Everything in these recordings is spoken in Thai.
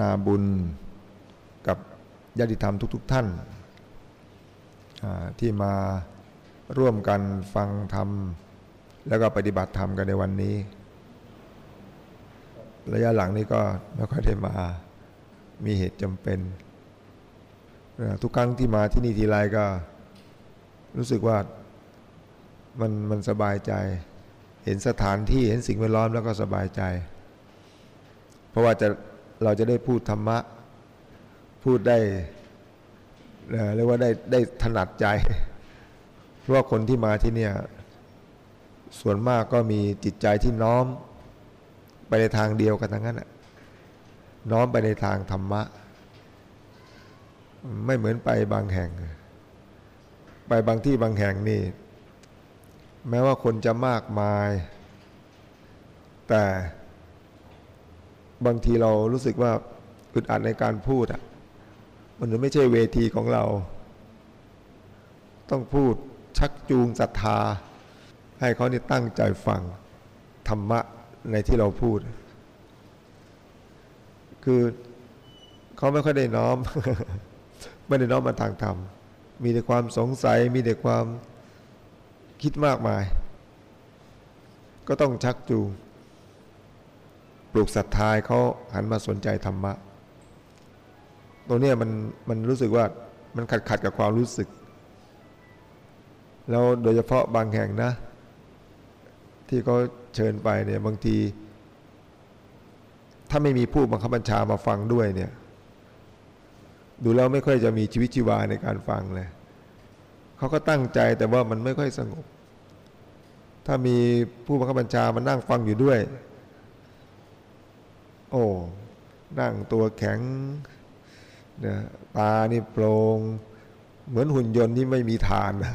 นาธนาบุญกับญาติธรรมทุกๆทท่านที่มาร่วมกันฟังธรรม แล้วก็ปฏิบัติธรรมกันในวันนี้ ระยะหลังนี้ก็ไม่ค่อยได้มามีเหตุจำเป็น ทุกครั้งที่มาที่นี่ทีไรก็รู้สึกว่ามันมันสบายใจ เห็นสถานที่เห็นสิ่งแวดล้อมแล้วก็สบายใจ เพราะว่าจะ เราจะได้พูดธรรมะ พูดได้เรียกว่าได้ได้ถนัดใจ เพราะว่าคนที่มาที่เนี่ยส่วนมากก็มีจิตใจที่น้อม ไปในทางเดียวกันทั้งนั้นน้อมไปในทางธรรมะ ไม่เหมือนไปบางแห่ง ไปบางที่บางแห่งนี่ แม้ว่าคนจะมากมาย แต่ บางทีเรารู้สึกว่าอึดอัดในการพูดอะ มันไม่ใช่เวทีของเรา ต้องพูดชักจูงศรัทธา ให้เขานี่ตั้งใจฟังธรรมะในที่เราพูด คือเขาไม่ค่อยได้น้อม ไม่ได้น้อมมาทางธรรม มีแต่ความสงสัย มีแต่ความคิดมากมาย ก็ต้องชักจูง ปลูกศรัทธาเขาหันมาสนใจธรรมะ ตรงนี้มันมันรู้สึกว่ามันขัดขัดกับความรู้สึก แล้วโดยเฉพาะบางแห่งนะ ที่เขาเชิญไปเนี่ยบางที ถ้าไม่มีผู้บังคับบัญชามาฟังด้วยเนี่ย ดูแล้วไม่ค่อยจะมีชีวิตชีวาในการฟังเลยเขาก็ตั้งใจแต่ว่ามันไม่ค่อยสงบ ถ้ามีผู้บังคับบัญชามานั่งฟังอยู่ด้วย โอ้นั่งตัวแข็งนะตานี่โปร่งเหมือนหุ่นยนต์ที่ไม่มีฐานน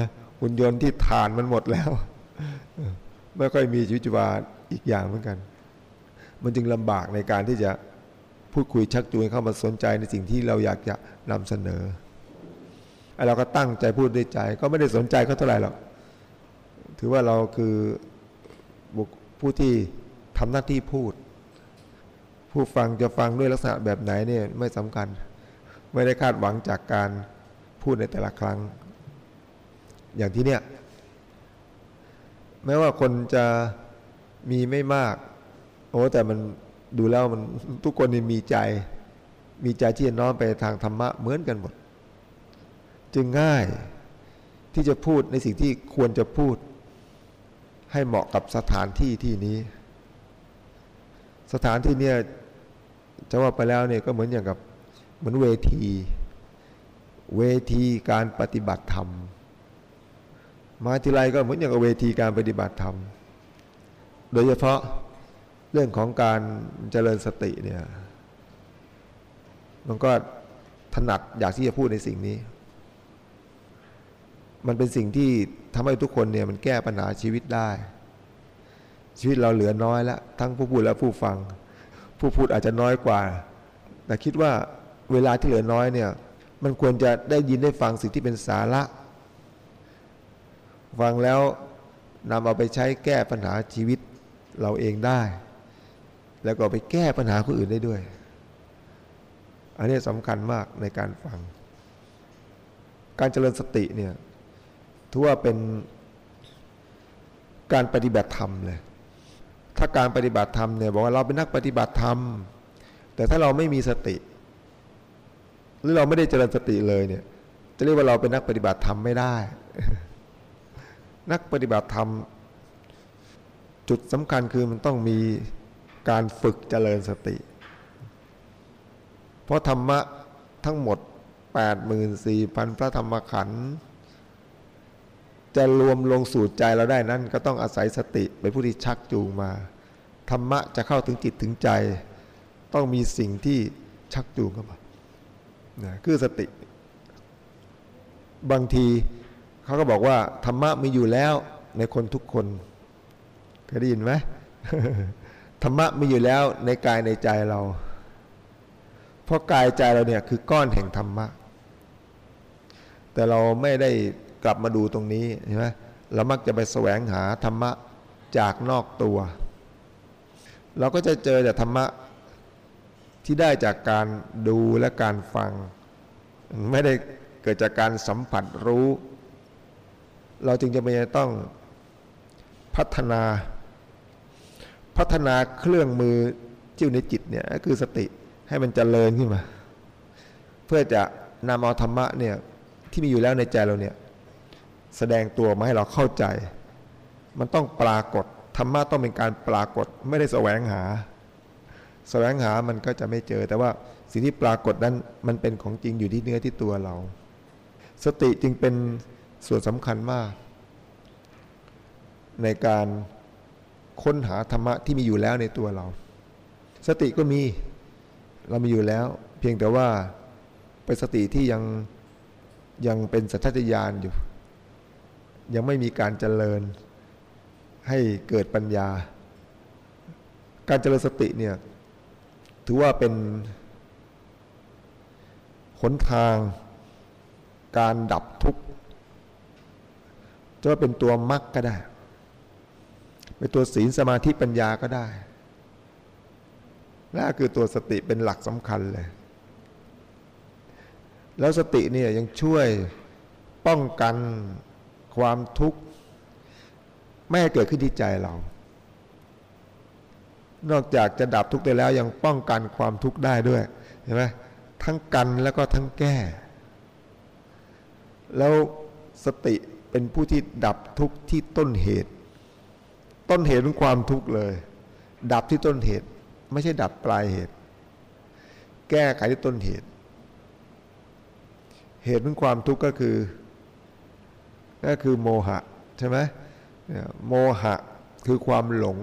ะหุ่นยนต์ที่ฐานมันหมดแล้ว ไม่ค่อยมีชีวิตชีวาอีกอย่างเหมือนกัน มันจึงลำบากในการที่จะพูดคุยชักจูงเข้ามาสนใจในสิ่งที่เราอยากจะนำเสนอไอเราก็ตั้งใจพูดด้วยใจ ก็ไม่ได้สนใจเขาเท่าไหร่หรอกถือว่าเราคือผู้ที่ทำหน้าที่พูด ผู้ฟังจะฟังด้วยลักษณะแบบไหนเนี่ยไม่สำคัญ ไม่ได้คาดหวังจากการพูดในแต่ละครั้ง อย่างที่เนี่ยแม้ว่าคนจะมีไม่มาก โอ้แต่มันดูแล้วมันทุกคนมีใจ มีใจที่จะน้อมไปทางธรรมะเหมือนกันหมด จึงง่ายที่จะพูดในสิ่งที่ควรจะพูด ให้เหมาะกับสถานที่ที่นี้ สถานที่เนี่ย จะว่าไปแล้วเนี่ยก็เหมือนอย่างกับเหมือนเวที เวทีการปฏิบัติธรรม มาทีไรก็เหมือนอย่างกับเวทีการปฏิบัติธรรม โดยเฉพาะเรื่องของการเจริญสติเนี่ยมันก็ถนัดอยากที่จะพูดในสิ่งนี้ มันเป็นสิ่งที่ทำให้ทุกคนเนี่ยมันแก้ปัญหาชีวิตได้ ชีวิตเราเหลือน้อยแล้วทั้งผู้พูดและผู้ฟัง ผู้พูดอาจจะน้อยกว่า แต่คิดว่าเวลาที่เหลือน้อยเนี่ย มันควรจะได้ยินได้ฟังสิ่งที่เป็นสาระ ฟังแล้วนำเอาไปใช้แก้ปัญหาชีวิตเราเองได้ แล้วก็ไปแก้ปัญหาคนอื่นได้ด้วย อันนี้สำคัญมากในการฟัง การเจริญสติเนี่ยถือว่าเป็นการปฏิบัติธรรมเลย ถ้าการปฏิบัติธรรมเนี่ยบอกว่าเราเป็นนักปฏิบัติธรรม แต่ถ้าเราไม่มีสติ หรือเราไม่ได้เจริญสติเลยเนี่ย จะเรียกว่าเราเป็นนักปฏิบัติธรรมไม่ได้ นักปฏิบัติธรรม จุดสำคัญคือมันต้องมีการฝึกเจริญสติ เพราะธรรมะทั้งหมด 84,000 พระธรรมขันธ์ จะรวมลงสู่ใจเราได้นั้น ก็ต้องอาศัยสติเป็นผู้ที่ชักจูงมา ธรรมะจะเข้าถึงจิตถึงใจ ต้องมีสิ่งที่ชักจูงเข้ามานะคือสติ บางทีเขาก็บอกว่า ธรรมะมีอยู่แล้วในคนทุกคนเคยได้ยินไหมธรรมะมีอยู่แล้วในกายในใจเรา เพราะกายใจเราเนี่ยคือก้อนแห่งธรรมะ แต่เราไม่ได้ กลับมาดูตรงนี้ใช่ไหมเรามักจะไปแสวงหาธรรมะจากนอกตัว เราก็จะเจอแต่ธรรมะที่ได้จากการดูและการฟัง ไม่ได้เกิดจากการสัมผัสรู้ เราจึงจะไม่ต้องพัฒนา พัฒนาเครื่องมือที่อยู่ในจิตเนี่ยก็คือสติให้มันเจริญขึ้นมา เพื่อจะนำเอาธรรมะเนี่ยที่มีอยู่แล้วในใจเราเนี่ย แสดงตัวมาให้เราเข้าใจ มันต้องปรากฏธรรมะต้องเป็นการปรากฏไม่ได้แสวงหา แสวงหามันก็จะไม่เจอ แต่ว่าสิ่งที่ปรากฏนั้นมันเป็นของจริงอยู่ที่เนื้อที่ตัวเรา สติจึงเป็นส่วนสำคัญมาก ในการค้นหาธรรมะที่มีอยู่แล้วในตัวเรา สติก็มีเรามีอยู่แล้ว เพียงแต่ว่าเป็นสติที่ยังยังเป็นสัจจญาณอยู่ ยังไม่มีการเจริญให้เกิดปัญญา การเจริญสติเนี่ยถือว่าเป็นหนทางการดับทุกข์จะว่าเป็นตัวมรรคก็ได้ เป็นตัวศีลสมาธิปัญญาก็ได้และคือตัวสติเป็นหลักสำคัญเลย แล้วสติเนี่ยยังช่วยป้องกัน ความทุกข์ไม่ให้เกิดขึ้นที่ใจเรา นอกจากจะดับทุกข์ได้แล้วยังป้องกันความทุกข์ได้ด้วยเห็นไหมทั้งกันแล้วก็ทั้งแก้ แล้วสติเป็นผู้ที่ดับทุกข์ที่ต้นเหตุ ต้นเหตุของความทุกข์เลย ดับที่ต้นเหตุ ไม่ใช่ดับปลายเหตุ แก้ไขที่ต้นเหตุ เหตุของความทุกข์ก็คือ ก็คือโมหะใช่ไหมโมหะคือความหลง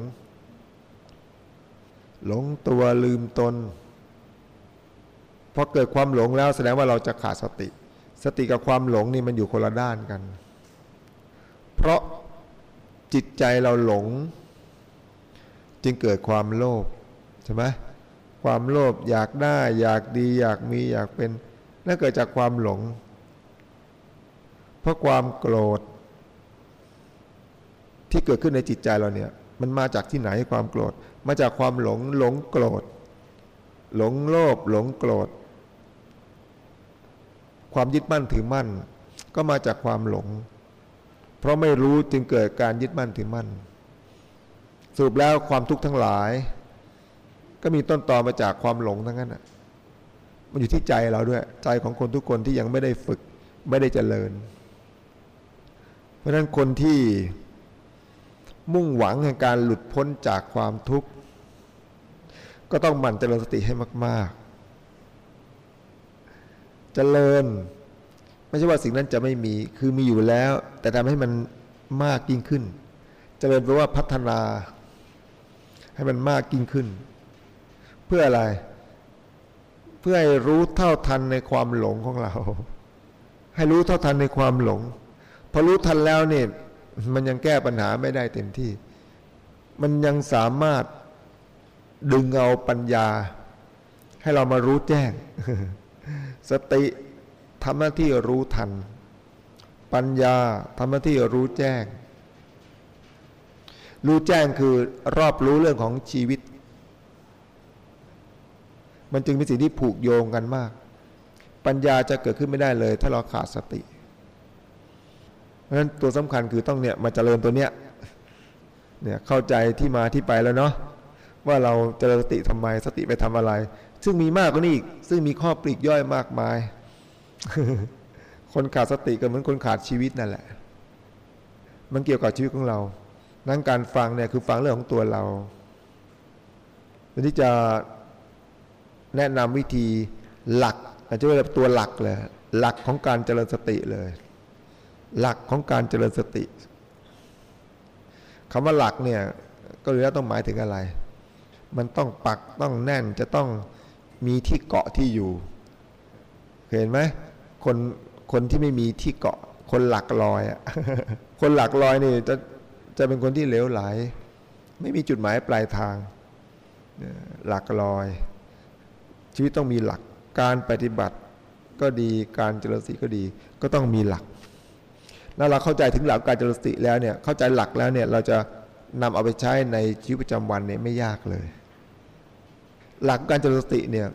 หลงตัวลืมตนพอเกิดความหลงแล้วแสดงว่าเราจะขาดสติ สติกับความหลงนี่มันอยู่คนละด้านกัน เพราะจิตใจเราหลง จึงเกิดความโลภใช่ไหมความโลภอยากได้ อยากดี อยากมีอยากเป็นนั่นเกิดจากความหลง เพราะความโกรธ ที่เกิดขึ้นในจิตใจเราเนี่ย มันมาจากที่ไหนความโกรธ มาจากความหลงหลงโกรธ หลงโลภหลงโกรธ ความยึดมั่นถือมั่น ก็มาจากความหลง เพราะไม่รู้จึงเกิดการยึดมั่นถือมั่น สรุปแล้วความทุกข์ทั้งหลาย ก็มีต้นตอมาจากความหลงทั้งนั้นมันอยู่ที่ใจเราด้วย ใจของคนทุกคนที่ยังไม่ได้ฝึกไม่ได้เจริญ เพราะฉะนั้นคนที่มุ่งหวังแห่งการหลุดพ้นจากความทุกข์ ก็ต้องหมั่นเจริญสติให้มาก ๆ เจริญ ไม่ใช่ว่าสิ่งนั้นจะไม่มีคือมีอยู่แล้ว แต่ทำให้มันมากยิ่งขึ้น เจริญแปลว่าพัฒนา ให้มันมากยิ่งขึ้น เพื่ออะไร เพื่อให้รู้เท่าทันในความหลงของเรา ให้รู้เท่าทันในความหลง พอรู้ทันแล้วเนี่ยมันยังแก้ปัญหาไม่ได้เต็มที่ มันยังสามารถดึงเอาปัญญา ให้เรามารู้แจ้ง สติทำหน้าที่รู้ทัน ปัญญาทำหน้าที่รู้แจ้ง รู้แจ้งคือรอบรู้เรื่องของชีวิต มันจึงเป็นสิ่งที่ผูกโยงกันมาก ปัญญาจะเกิดขึ้นไม่ได้เลย ถ้าเราขาดสติ ราะฉะนั้นตัวสำคัญคือต้องเนี่ยมาเจริญตัวเนี้ยเนี่ยเข้าใจที่มาที่ไปแล้วเนาะว่าเราเจริญสติทำไมสติไปทำอะไร ซึ่งมีมากกว่านี้อีกซึ่งมีข้อปลีกย่อยมากมาย คนขาดสติก็เหมือนคนขาดชีวิตนั่นแหละ มันเกี่ยวกับชีวิตของเรา นั่งการฟังเนี่ยคือฟังเรื่องของตัวเราทีนี้จะแนะนำวิธีหลักอาจจะเรียกตัวหลักเลยหลักของการเจริญสติเลย หลักของการเจริญสติคำว่าหลักเนี่ยก็รู้แล้วต้องหมายถึงอะไร มันต้องปักต้องแน่นจะต้องมีที่เกาะที่อยู่ เห็นไหมคนคนที่ไม่มีที่เกาะ คนหลักลอยอะคนหลักลอยนี่จะจะเป็นคนที่เหลวไหล ไม่มีจุดหมายปลายทาง หลักลอย ชีวิตต้องมีหลักการปฏิบัติก็ดีการเจริญสติก็ดี ก็ต้องมีหลัก แล้วเราเข้าใจถึงหลักการจริญสติแล้วเนี่ยเข้าใจหลักแล้วเนี่ยเราจะนำเอาไปใช้ในชีวิตประจำวันเนี่ยไม่ยากเลย หลักการจริญสติเนี่ย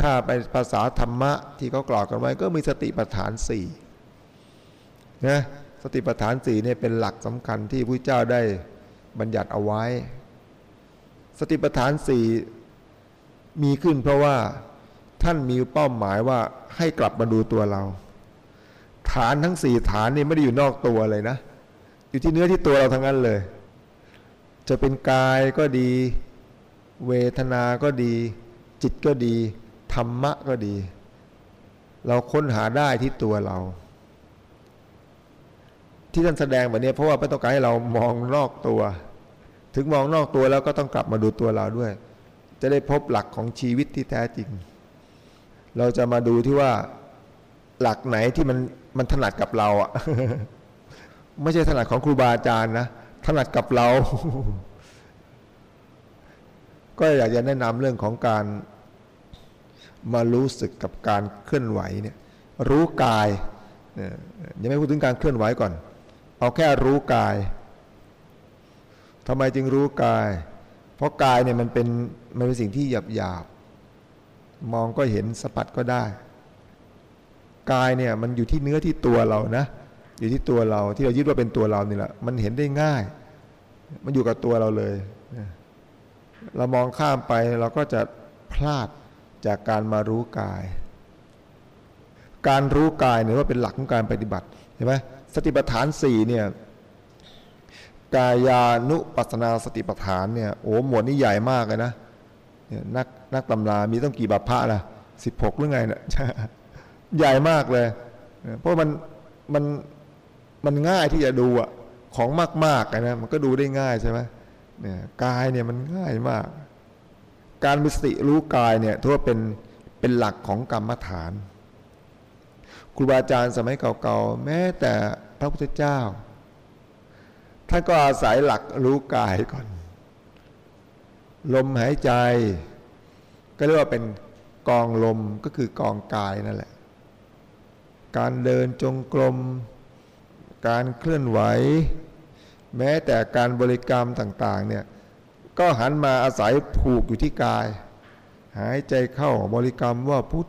ถ้าไปภาษาธรรมะที่เขากล่าวกันไว้ก็มีสติปัฏฐานสี่นะสติปัฏฐานสี่เนี่ยเป็นหลักสำคัญที่พระเจ้าได้บัญญัติเอาไว้ สติปัฏฐานสี่มีขึ้นเพราะว่าท่านมีเป้าหมายว่าให้กลับมาดูตัวเราานทั้งสี่ฐานนี่ไม่ได้อยู่นอกตัวเลยนะ อยู่ที่เนื้อที่ตัวเราทั้งนั้นเลย จะเป็นกายก็ดี เวทนาก็ดี จิตก็ดี ธรรมะก็ดี เราค้นหาได้ที่ตัวเรา ที่ท่านแสดงแบบนี้เพราะว่าไม่ต้องการให้เรามองนอกตัว ถึงมองนอกตัวแล้วก็ต้องกลับมาดูตัวเราด้วย จะได้พบหลักของชีวิตที่แท้จริง เราจะมาดูที่ว่าหลักไหนที่มัน มันถนัดกับเราอะไม่ใช่ถนัดของครูบาอาจารย์นะถนัดกับเรา ก็อยากจะแนะนำเรื่องของการมารู้สึกกับการเคลื่อนไหวเนี่ย รู้กายเนี่ยยังไม่พูดถึงการเคลื่อนไหวก่อน เอาแค่รู้กายทำไมจึงรู้กาย เพราะกายเนี่ยมันเป็นมันเป็นสิ่งที่หยาบหยาบมองก็เห็นสัมผัสก็ได้ กายเนี่ยมันอยู่ที่เนื้อที่ตัวเรานะ อยู่ที่ตัวเราที่เรายึดว่าเป็นตัวเรานี่แหละมันเห็นได้ง่าย มันอยู่กับตัวเราเลย เรามองข้ามไปเราก็จะพลาดจากการมารู้กาย การรู้กายเนี่ยว่าเป็นหลักของการปฏิบัติเห็นไหมสติปัฏฐานสี่เนี่ยกายานุปัสนาสติปัฏฐานเนี่ยโอ้หมวดนี้ใหญ่มากเลยนะเนี่ยนักนักตำรามีต้องกี่บัพพะล่ะสิบหกหรือไงเนะ่ย ใหญ่มากเลย เพราะมันมันมันง่ายที่จะดูอะของมากๆนะมันก็ดูได้ง่ายใช่ไหมเนี่ยกายเนี่ยมันง่ายมาก การมีสติรู้กายเนี่ยถือว่าเป็นเป็นหลักของกรรมฐาน ครูบาอาจารย์สมัยเก่าๆแม้แต่พระพุทธเจ้าท่านก็อาศัยหลักรู้กายก่อน ลมหายใจ ก็เรียกว่าเป็นกองลมก็คือกองกายนั่นแหละ การเดินจงกรม การเคลื่อนไหว แม้แต่การบริกรรมต่างๆเนี่ยก็หันมาอาศัยผูกอยู่ที่กาย หายใจเข้าบริกรรมว่าพุทธ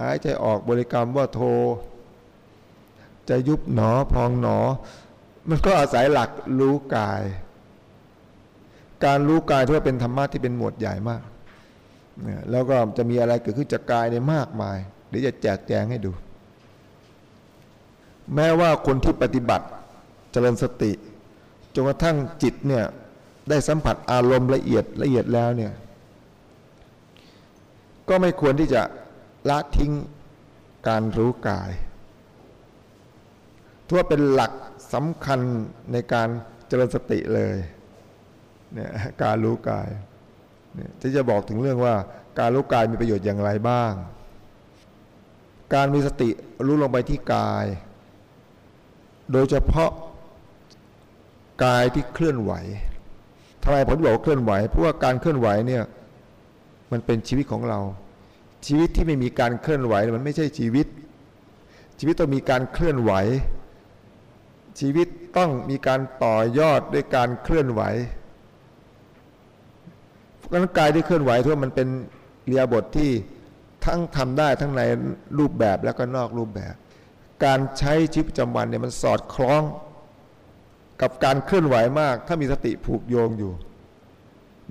หายใจออกบริกรรมว่าโท จะยุบหนอพองหนอ มันก็อาศัยหลักรู้กาย การรู้กายถือว่าเป็นธรรมะที่เป็นหมวดใหญ่มากแล้วก็จะมีอะไรเกิดขึ้นจากกายในมากมายเดี๋ยวจะแจกแจงให้ดู แม้ว่าคนที่ปฏิบัติเจริญสติจนกระทั่งจิตเนี่ยได้สัมผัสอารมณ์ละเอียดละเอียดแล้วเนี่ย ก็ไม่ควรที่จะละทิ้งการรู้กายทั่วเป็นหลักสำคัญในการเจริญสติเลยเนี่ยการรู้กายเนี่ยที่จะบอกถึงเรื่องว่าการรู้กายมีประโยชน์อย่างไรบ้าง การมีสติรู้ลงไปที่กาย โดยเฉพาะกายที่เคลื่อนไหวทำไมผมบอกเคลื่อนไหว เพราะว่าการเคลื่อนไหวเนี่ยมันเป็นชีวิตของเรา ชีวิตที่ไม่มีการเคลื่อนไหวมันไม่ใช่ชีวิต ชีวิตต้องมีการเคลื่อนไหว ชีวิตต้องมีการต่อยอดด้วยการเคลื่อนไหวเพราะฉะนั้นกายที่เคลื่อนไหวทั่วมันเป็นเรียบทที่ทั้งทำได้ทั้งในรูปแบบแล้วก็นอกรูปแบบ การใช้ชีวิตประจำวันเนี่ยมันสอดคล้อง กับการเคลื่อนไหวมาก ถ้ามีสติผูกโยงอยู่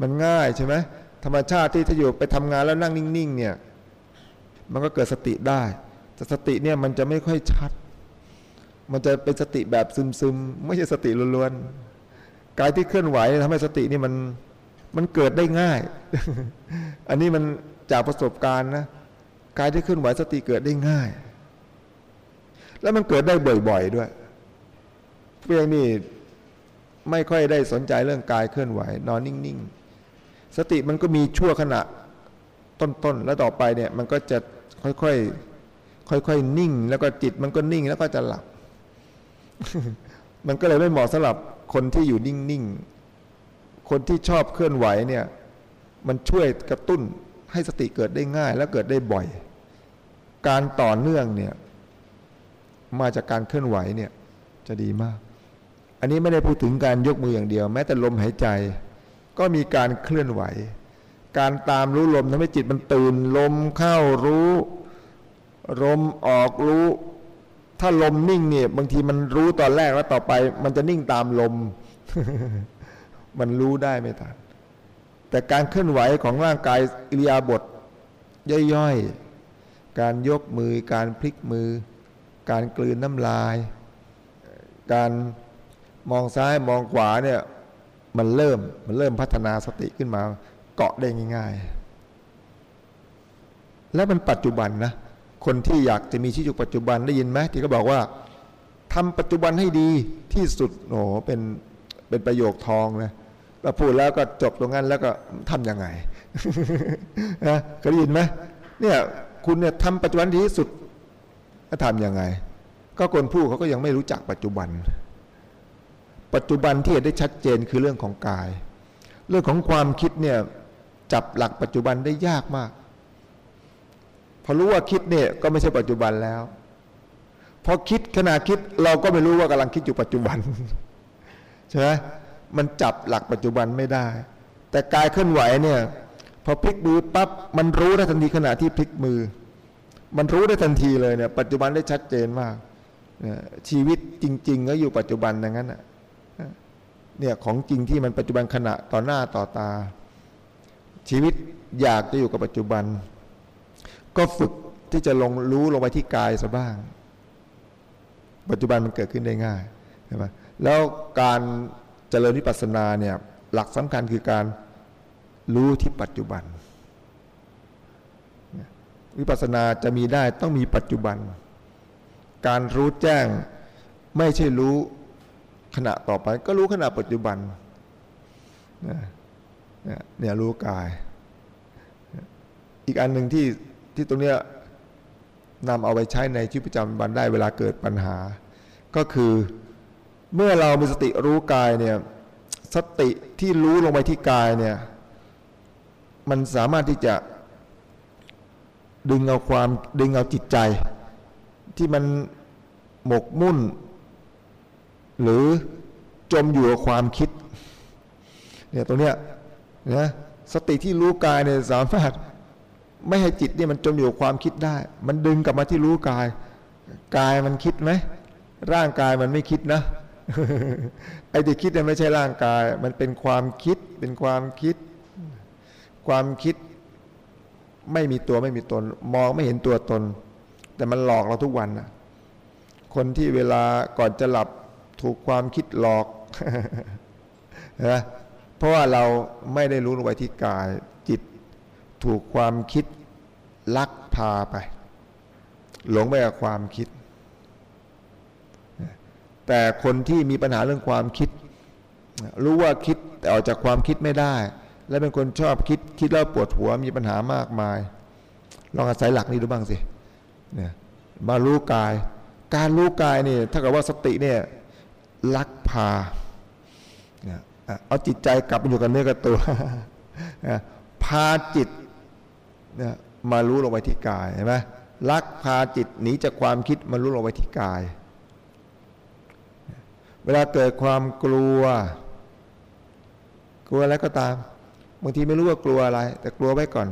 มันง่ายใช่ไหมธรรมชาติที่ถ้าอยู่ไปทำงานแล้วนั่งนิ่งๆเนี่ยมันก็เกิดสติได้ แต่สติเนี่ยมันจะไม่ค่อยชัด มันจะเป็นสติแบบซึมๆ ไม่ใช่สติล้วนๆกายที่เคลื่อนไหวทำให้สตินี่มันมันเกิดได้ง่าย อันนี้มันจากประสบการณ์นะกายที่เคลื่อนไหวสติเกิดได้ง่าย แล้วมันเกิดได้บ่อยๆด้วยเพียงนี่ไม่ค่อยได้สนใจเรื่องกายเคลื่อนไหว นอนนิ่งๆ สติมันก็มีชั่วขณะต้นๆ แล้วต่อไปเนี่ยมันก็จะค่อยๆ ค่อยๆ นิ่ง แล้วก็จิตมันก็นิ่งแล้วก็จะหลับ มันก็เลยไม่เหมาะสำหรับคนที่อยู่นิ่งๆ คนที่ชอบเคลื่อนไหวเนี่ยมันช่วยกระตุ้นให้สติเกิดได้ง่าย และเกิดได้บ่อย การต่อเนื่องเนี่ย มาจากการเคลื่อนไหวเนี่ยจะดีมาก อันนี้ไม่ได้พูดถึงการยกมืออย่างเดียว แม้แต่ลมหายใจ ก็มีการเคลื่อนไหว การตามรู้ลมทำให้จิตมันตื่น ลมเข้ารู้ ลมออกรู้ ถ้าลมนิ่งเนี่ยบางทีมันรู้ตอนแรกแล้วต่อไป มันจะนิ่งตามลม มันรู้ได้ไม่ทันแต่การเคลื่อนไหวของร่างกายอิริยาบถย่อยๆ การยกมือการพลิกมือ การกลืนน้ำลาย การมองซ้ายมองขวาเนี่ยมันเริ่มมันเริ่มพัฒนาสติขึ้นมาเกาะได้ง่าย ๆ และมันปัจจุบันนะคนที่อยากจะมีชีวิตปัจจุบันได้ยินไหมที่เขาบอกว่าทำปัจจุบันให้ดีที่สุดโอ้เป็นเป็นประโยคทองนะเราพูดแล้วก็จบตรงนั้นแล้วก็ทำยังไงนะเคยได้ยินไหมเนี่ยคุณเนี่ยทำปัจจุบันดีที่สุด จะทำยังไง ก็คนพูดเขาก็ยังไม่รู้จักปัจจุบัน ปัจจุบันที่เห็นได้ชัดเจนคือเรื่องของกาย เรื่องของความคิดเนี่ยจับหลักปัจจุบันได้ยากมาก พอรู้ว่าคิดเนี่ยก็ไม่ใช่ปัจจุบันแล้ว พอคิดขณะคิดเราก็ไม่รู้ว่ากำลังคิดอยู่ปัจจุบันใช่ไหมมันจับหลักปัจจุบันไม่ได้ แต่กายเคลื่อนไหวเนี่ยพอพลิกมือปั๊บมันรู้ได้ทันทีขณะที่พลิกมือ มันรู้ได้ทันทีเลยเนี่ย ปัจจุบันได้ชัดเจนมากชีวิตจริง ๆ ก็อยู่ปัจจุบันอย่างนั้นเนี่ยของจริงที่มันปัจจุบันขณะต่อหน้าต่อตา ชีวิตอยากจะอยู่กับปัจจุบัน ก็ฝึกที่จะลงรู้ลงไปที่กายซะบ้าง ปัจจุบันมันเกิดขึ้นได้ง่ายใช่ไหมแล้วการเจริญวิปัสสนาเนี่ยหลักสำคัญคือการรู้ที่ปัจจุบัน วิปัสสนาจะมีได้ต้องมีปัจจุบัน การรู้แจ้งไม่ใช่รู้ขณะต่อไป ก็รู้ขณะปัจจุบันเนี่ยรู้กาย อีกอันหนึ่งที่ที่ตรงเนี้ยนำเอาไปใช้ในชีวิตประจำวันได้เวลาเกิดปัญหา ก็คือเมื่อเรามีสติรู้กายเนี่ยสติที่รู้ลงไปที่กายเนี่ยมันสามารถที่จะ ดึงเอาความดึงเอาจิตใจ ที่มันหมกมุ่น หรือจมอยู่กับความคิดเนี่ยตรงเนี้ยนะสติที่รู้กายเนี่ยสามารถไม่ให้จิตเนี่ยมันจมอยู่กับความคิดได้ มันดึงกลับมาที่รู้กาย กายมันคิดไหมร่างกายมันไม่คิดนะไอ้ที่คิดเนี่ยไม่ใช่ร่างกาย มันเป็นความคิดเป็นความคิด ความคิด ไม่มีตัวไม่มีตน มองไม่เห็นตัวตน แต่มันหลอกเราทุกวันนะคนที่เวลาก่อนจะหลับถูกความคิดหลอกนะเพราะว่าเราไม่ได้รู้ลงไปที่กายจิต ถูกความคิดลักพาไป หลงไปกับความคิด แต่คนที่มีปัญหาเรื่องความคิด รู้ว่าคิดแต่ออกจากความคิดไม่ได้ และเป็นคนชอบคิดคิดแล้วปวดหัวมีปัญหามากมาย ลองอาศัยหลักนี้ดูบ้างสิเนี่ยมารู้กาย การรู้กายนี่ถ้ากับว่าสติเนี่ยลักพาเนี่ยเอาจิตใจกลับมาอยู่กับเนื้อกับตัวพาจิตเนี่ยมารู้ลงไปที่กายเห็นไหมลักพาจิตหนีจากความคิดมารู้ลงไปที่กาย เวลาเกิดความกลัว กลัวอะไรก็ตาม บางทีไม่รู้ว่ากลัวอะไร แต่กลัวไว้ก่อน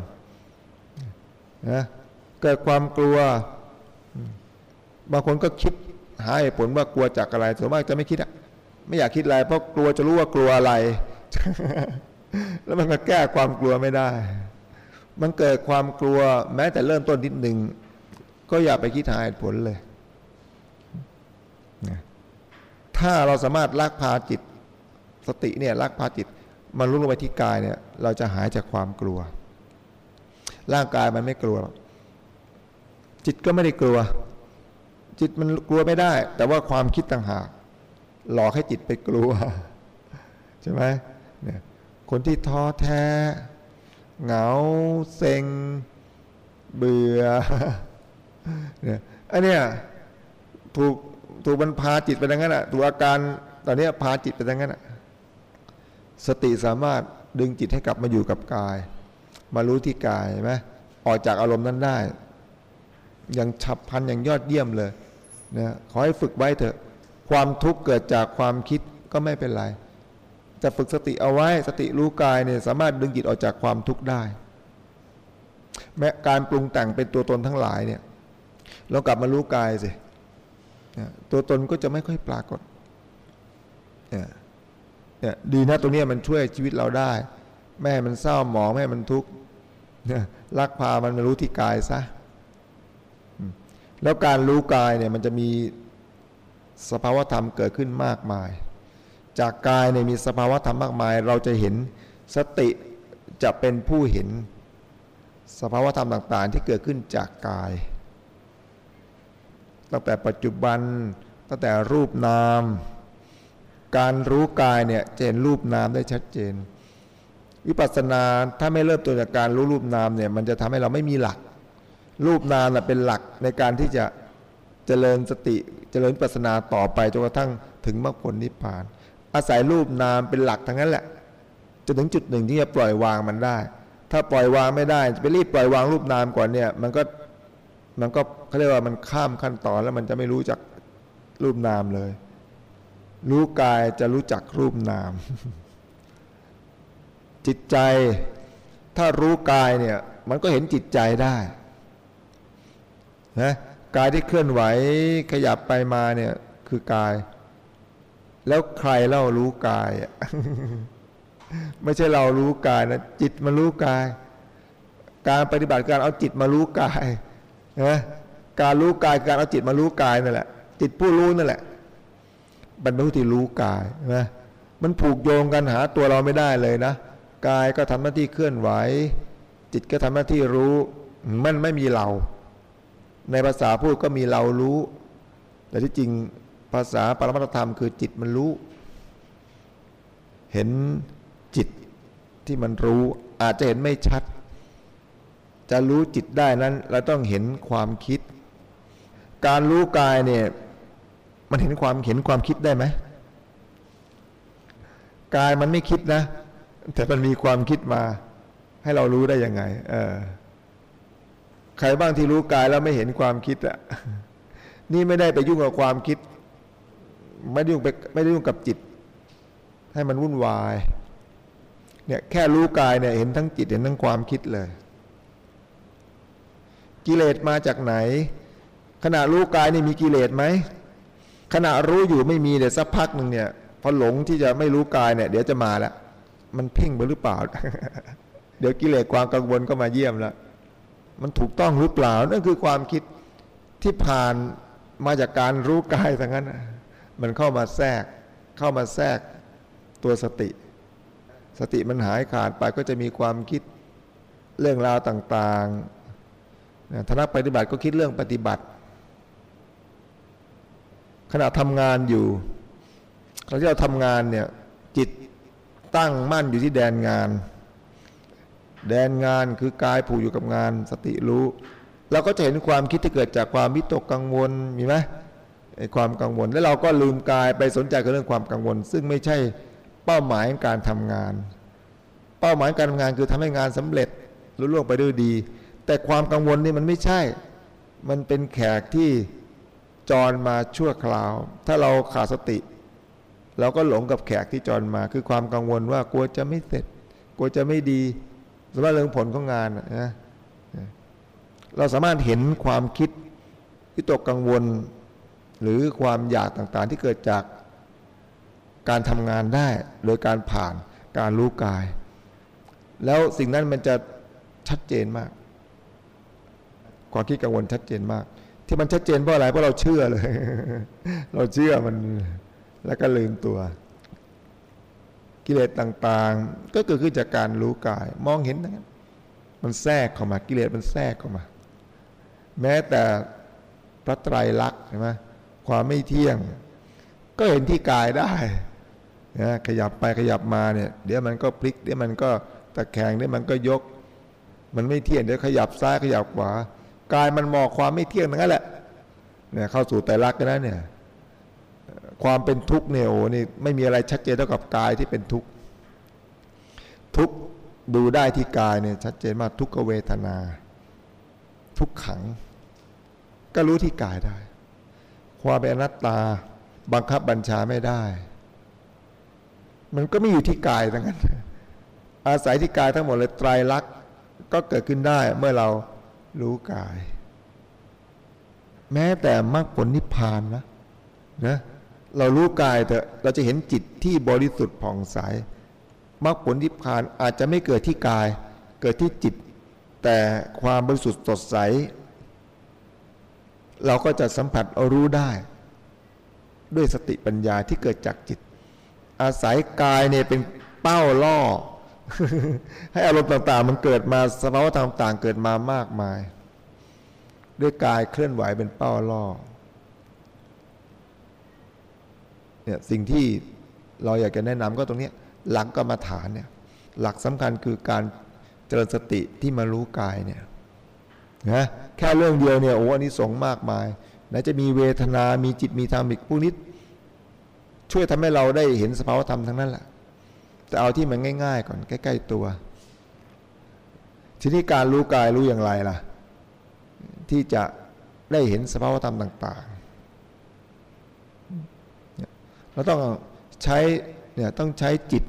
นะเกิดความกลัว บางคนก็คิดหาเหตุผลว่ากลัวจากอะไรส่วนมากจะไม่คิดอะไม่อยากคิดอะไร เพราะกลัวจะรู้ว่ากลัวอะไร แล้วมันก็แก้ความกลัวไม่ได้ มันเกิดความกลัวแม้แต่เริ่มต้นนิดหนึ่งก็อย่าไปคิดหาเหตุผลเลย ถ้าเราสามารถลักพาจิต สติเนี่ยลักพาจิต มันรู้ลงไปที่กายเนี่ย เราจะหายจากความกลัว ร่างกายมันไม่กลัว จิตก็ไม่ได้กลัว จิตมันกลัวไม่ได้ แต่ว่าความคิดต่างหาก หลอกให้จิตไปกลัว ใช่ไหมเนี่ยคนที่ท้อแท้ เหงาเซ็ง เบื่อเนี่ยอันเนี้ยถูกถูกมันพาจิตไปอย่างนั้นอะถูกอาการตอนนี้พาจิตไปอย่างนั้นอะ สติสามารถดึงจิตให้กลับมาอยู่กับกาย มารู้ที่กายไหมออกจากอารมณ์นั้นได้ อย่างฉับพลันอย่างยอดเยี่ยมเลยนะขอให้ฝึกไว้เถอะ ความทุกข์เกิดจากความคิดก็ไม่เป็นไร จะฝึกสติเอาไว้สติรู้กายเนี่ยสามารถดึงจิตออกจากความทุกข์ได้ แม้การปรุงแต่งเป็นตัวตนทั้งหลายเนี่ยเรากลับมารู้กายสิตัวตนก็จะไม่ค่อยปรากฏ เนี่ยดีนะตรงนี้มันช่วยชีวิตเราได้ แม่มันเศร้าหมองแม่มันทุกข์รักพามันมารู้ที่กายซะแล้วการรู้กายเนี่ยมันจะมีสภาวธรรมเกิดขึ้นมากมาย จากกายเนี่ยมีสภาวธรรมมากมาย เราจะเห็นสติจะเป็นผู้เห็น สภาวธรรมต่างๆ ที่เกิดขึ้นจากกาย ตั้งแต่ปัจจุบันตั้งแต่รูปนาม การรู้กายเนี่ยจะเห็นรูปนามได้ชัดเจน วิปัสสนาถ้าไม่เริ่มตัวจากการรู้รูปนามเนี่ยมันจะทำให้เราไม่มีหลัก รูปนามเป็นหลักในการที่จะเจริญสติเจริญปัสนาต่อไปจนกระทั่งถึงมรรคผลนิพพาน อาศัยรูปนามเป็นหลักทั้งนั้นแหละจนถึงจุดหนึ่งที่จะปล่อยวางมันได้ ถ้าปล่อยวางไม่ได้จะไปรีบปล่อยวางรูปนามก่อนเนี่ยมันก็มันก็เขาเรียกว่ามันข้ามขั้นตอนแล้วมันจะไม่รู้จักรูปนามเลย รู้กายจะรู้จักรูปนาม จิตใจถ้ารู้กายเนี่ยมันก็เห็นจิตใจได้นะกายที่เคลื่อนไหวขยับไปมาเนี่ยคือกาย แล้วใครเล่ารู้กาย ไม่ใช่เรารู้กายนะจิตมารู้กาย การปฏิบัติการเอาจิตมารู้กายนะการรู้กายการเอาจิตมารู้กายนั่นแหละจิตผู้รู้นั่นแหละ บรรลุที่รู้กายนะมันผูกโยงกันหาตัวเราไม่ได้เลยนะ กายก็ทำหน้าที่เคลื่อนไหว จิตก็ทำหน้าที่รู้ มันไม่มีเรา ในภาษาพูดก็มีเรารู้ แต่ที่จริงภาษาปรมัตธรรมคือจิตมันรู้ เห็นจิตที่มันรู้อาจจะเห็นไม่ชัด จะรู้จิตได้นั้นเราต้องเห็นความคิด การรู้กายเนี่ย มันเห็นความเห็นความคิดได้ไหมกายมันไม่คิดนะ แต่มันมีความคิดมา ให้เรารู้ได้ยังไง เออ ใครบ้างที่รู้กายแล้วไม่เห็นความคิดอะนี่ไม่ได้ไปยุ่งกับความคิด ไม่ได้ยุ่งไปไม่ได้ยุ่งกับจิต ให้มันวุ่นวาย เนี่ยแค่รู้กายเนี่ยเห็นทั้งจิตเห็นทั้งความคิดเลย กิเลสมาจากไหน ขณะรู้กายนี่มีกิเลสไหม ขณะรู้อยู่ไม่มีเดี๋ยวสักพักหนึ่งเนี่ยพอหลงที่จะไม่รู้กายเนี่ยเดี๋ยวจะมาแล้วมันเพ่งไปหรือเปล่า เดี๋ยวกิเลสความกังวลก็มาเยี่ยมแล้วมันถูกต้องหรือเปล่านั่นคือความคิดที่ผ่านมาจากการรู้กายทั้งนั้นมันเข้ามาแทรก เข้ามาแทรกตัวสติ สติมันหายขาดไปก็จะมีความคิดเรื่องราวต่างๆธนักปฏิบัติก็คิดเรื่องปฏิบัติ ขณะทำงานอยู่เราที่เราทำงานเนี่ยจิตตั้งมั่นอยู่ที่แดนงาน แดนงานคือกายผูกอยู่กับงานสติรู้เราก็จะเห็นความคิดที่เกิดจากความวิตกกังวลมีไหมไอ้ความกังวล แล้วเราก็ลืมกายไปสนใจกับเรื่องความกังวล ซึ่งไม่ใช่เป้าหมายการทำงาน เป้าหมายการทำงานคือทำให้งานสำเร็จรุ่ล่วงไปด้วยดี แต่ความกังวลนี่มันไม่ใช่ มันเป็นแขกที่ จรมาชั่วคราว ถ้าเราขาดสติ เราก็หลงกับแขกที่จรมา คือความกังวลว่ากลัวจะไม่เสร็จ กลัวจะไม่ดีสำหรับเรื่องผลของงานนะเราสามารถเห็นความคิดที่ตกกังวล หรือความอยากต่างๆ ที่เกิดจากการทำงานได้ โดยการผ่านการรู้กาย แล้วสิ่งนั้นมันจะชัดเจนมาก ความคิดกังวลชัดเจนมาก ที่มันชัดเจนเพราะอะไรเพราะเราเชื่อเลย เราเชื่อมันแล้วก็ลืมตัว กิเลสต่างๆ ก็เกิดขึ้นจากการรู้กาย มองเห็นนั้นมันแทรกเข้ามา กิเลสมันแทรกเข้ามา แม้แต่พระไตรลักษณ์ใช่ไหมความไม่เที่ยง ก็เห็นที่กายได้นะขยับไปขยับมาเนี่ย เดี๋ยวมันก็พลิก เดี๋ยวมันก็ตะแคงเดี๋ยวมันก็ยก มันไม่เที่ยงเดี๋ยวขยับซ้ายขยับขวา กายมันหมองความไม่เที่ยงนั่นแหละเนี่ยเข้าสู่ไตรลักษณ์กันแล้วเนี่ยความเป็นทุกข์เนี่ยโอ้นี่ไม่มีอะไรชัดเจนเท่ากับกายที่เป็นทุกข์ทุกข์ดูได้ที่กายเนี่ยชัดเจนมากทุกขเวทนา ทุกขัง ก็รู้ที่กายได้ ความเป็นอนัตตาบังคับบัญชาไม่ได้ มันก็ไม่อยู่ที่กายทั้งนั้นอาศัยที่กายทั้งหมดเลยไตรลักษณ์ก็เกิดขึ้นได้เมื่อเรา รู้กาย แม้แต่มรรคผลนิพพานนะนะเรารู้กายแต่เราจะเห็นจิตที่บริสุทธิ์ผ่องใสมรรคผลนิพพานอาจจะไม่เกิดที่กาย เกิดที่จิต แต่ความบริสุทธิ์สดใส เราก็จะสัมผัสรู้ได้ ด้วยสติปัญญาที่เกิดจากจิต อาศัยกายเนี่ยเป็นเป้าล่อ ให้อารมณ์ต่าง ๆ มันเกิดมาสภาวะต่างๆ เกิดมามากมาย ด้วยกายเคลื่อนไหวเป็นเป้าล่อเนี่ยสิ่งที่เราอยากจะแนะนำก็ตรงนี้หลักกรรมฐานเนี่ยหลักสำคัญคือการเจริญสติที่มารู้กายเนี่ยนะแค่เรื่องเดียวเนี่ยโอ้อันนี้สงมากมายไหนจะมีเวทนา มีจิตมีธรรมอีกพวกนี้ช่วยทำให้เราได้เห็นสภาวธรรมทั้งนั้นแหละ แต่เอาที่มันง่าย ๆ ก่อนใกล้ ๆ ตัว ทีนี้การรู้กายรู้อย่างไรล่ะ ที่จะได้เห็นสภาวธรรมต่าง ๆ เราต้องใช้เนี่ยต้องใช้จิต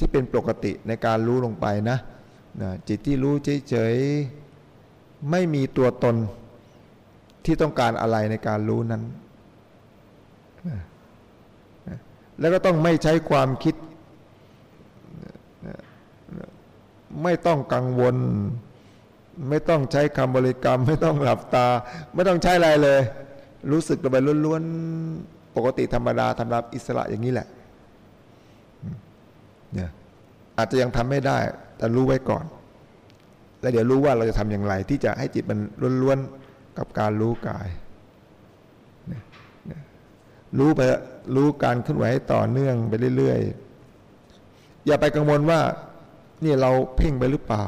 ที่เป็นปกติในการรู้ลงไปนะนะจิตที่รู้เฉยๆไม่มีตัวตนที่ต้องการอะไรในการรู้นั้น แล้วก็ต้องไม่ใช้ความคิด ไม่ต้องกังวล ไม่ต้องใช้คำบริกรรม ไม่ต้องหลับตา ไม่ต้องใช้อะไรเลย รู้สึกไปล้วนๆปกติธรรมดาธรรมดาอิสระอย่างนี้แหละเนี่ยอาจจะยังทำไม่ได้ แต่รู้ไว้ก่อน แล้วเดี๋ยวรู้ว่าเราจะทำอย่างไร ที่จะให้จิตมันล้วนๆกับการรู้กายรู้ไปรู้การเคลื่อนไหวต่อเนื่องไปเรื่อยๆอย่าไปกังวลว่า นี่เราเพ่งไปหรือเปล่า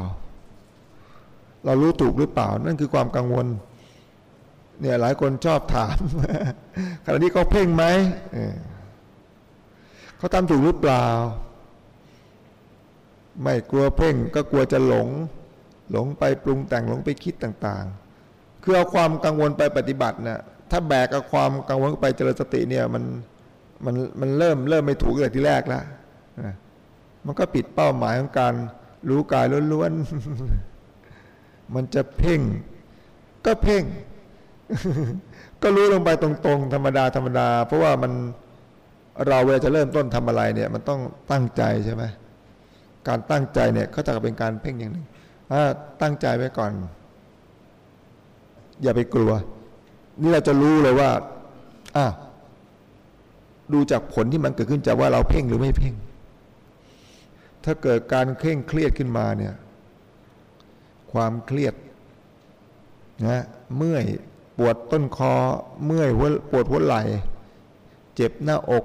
เรารู้ถูกหรือเปล่า นั่นคือความกังวล เนี่ยหลายคนชอบถามขณะนี้เขาเพ่งไหมเขาทำถูกหรือเปล่า ไม่กลัวเพ่งก็กลัวจะหลง หลงไปปรุงแต่งหลงไปคิดต่าง ๆ คือเอาความกังวลไปปฏิบัตินะ่ะถ้าแบกเอาความกังวลไปเจริญสติเนี่ยมันมันมันเริ่มเริ่มไม่ถูกเลยที่แรกแล้ว มันก็ปิดเป้าหมายของการรู้กายล้วนๆ มันจะเพ่ง ก็เพ่ง ก็รู้ลงไปตรงๆ ธรรมดาธรรมดา เพราะว่ามันเราเวลาจะเริ่มต้นทำอะไรเนี่ย มันต้องตั้งใจใช่ไหมการตั้งใจเนี่ยเขาจะเป็นการเพ่งอย่างหนึ่งถ้าตั้งใจไว้ก่อน อย่าไปกลัว นี่เราจะรู้เลยว่าอะดูจากผลที่มันเกิดขึ้นจากว่าเราเพ่งหรือไม่เพ่ง ถ้าเกิดการเคร่งเครียดขึ้นมาเนี่ย ความเครียดนะเมื่อยปวดต้นคอเมื่อยปวดหัวไหล่เจ็บหน้าอก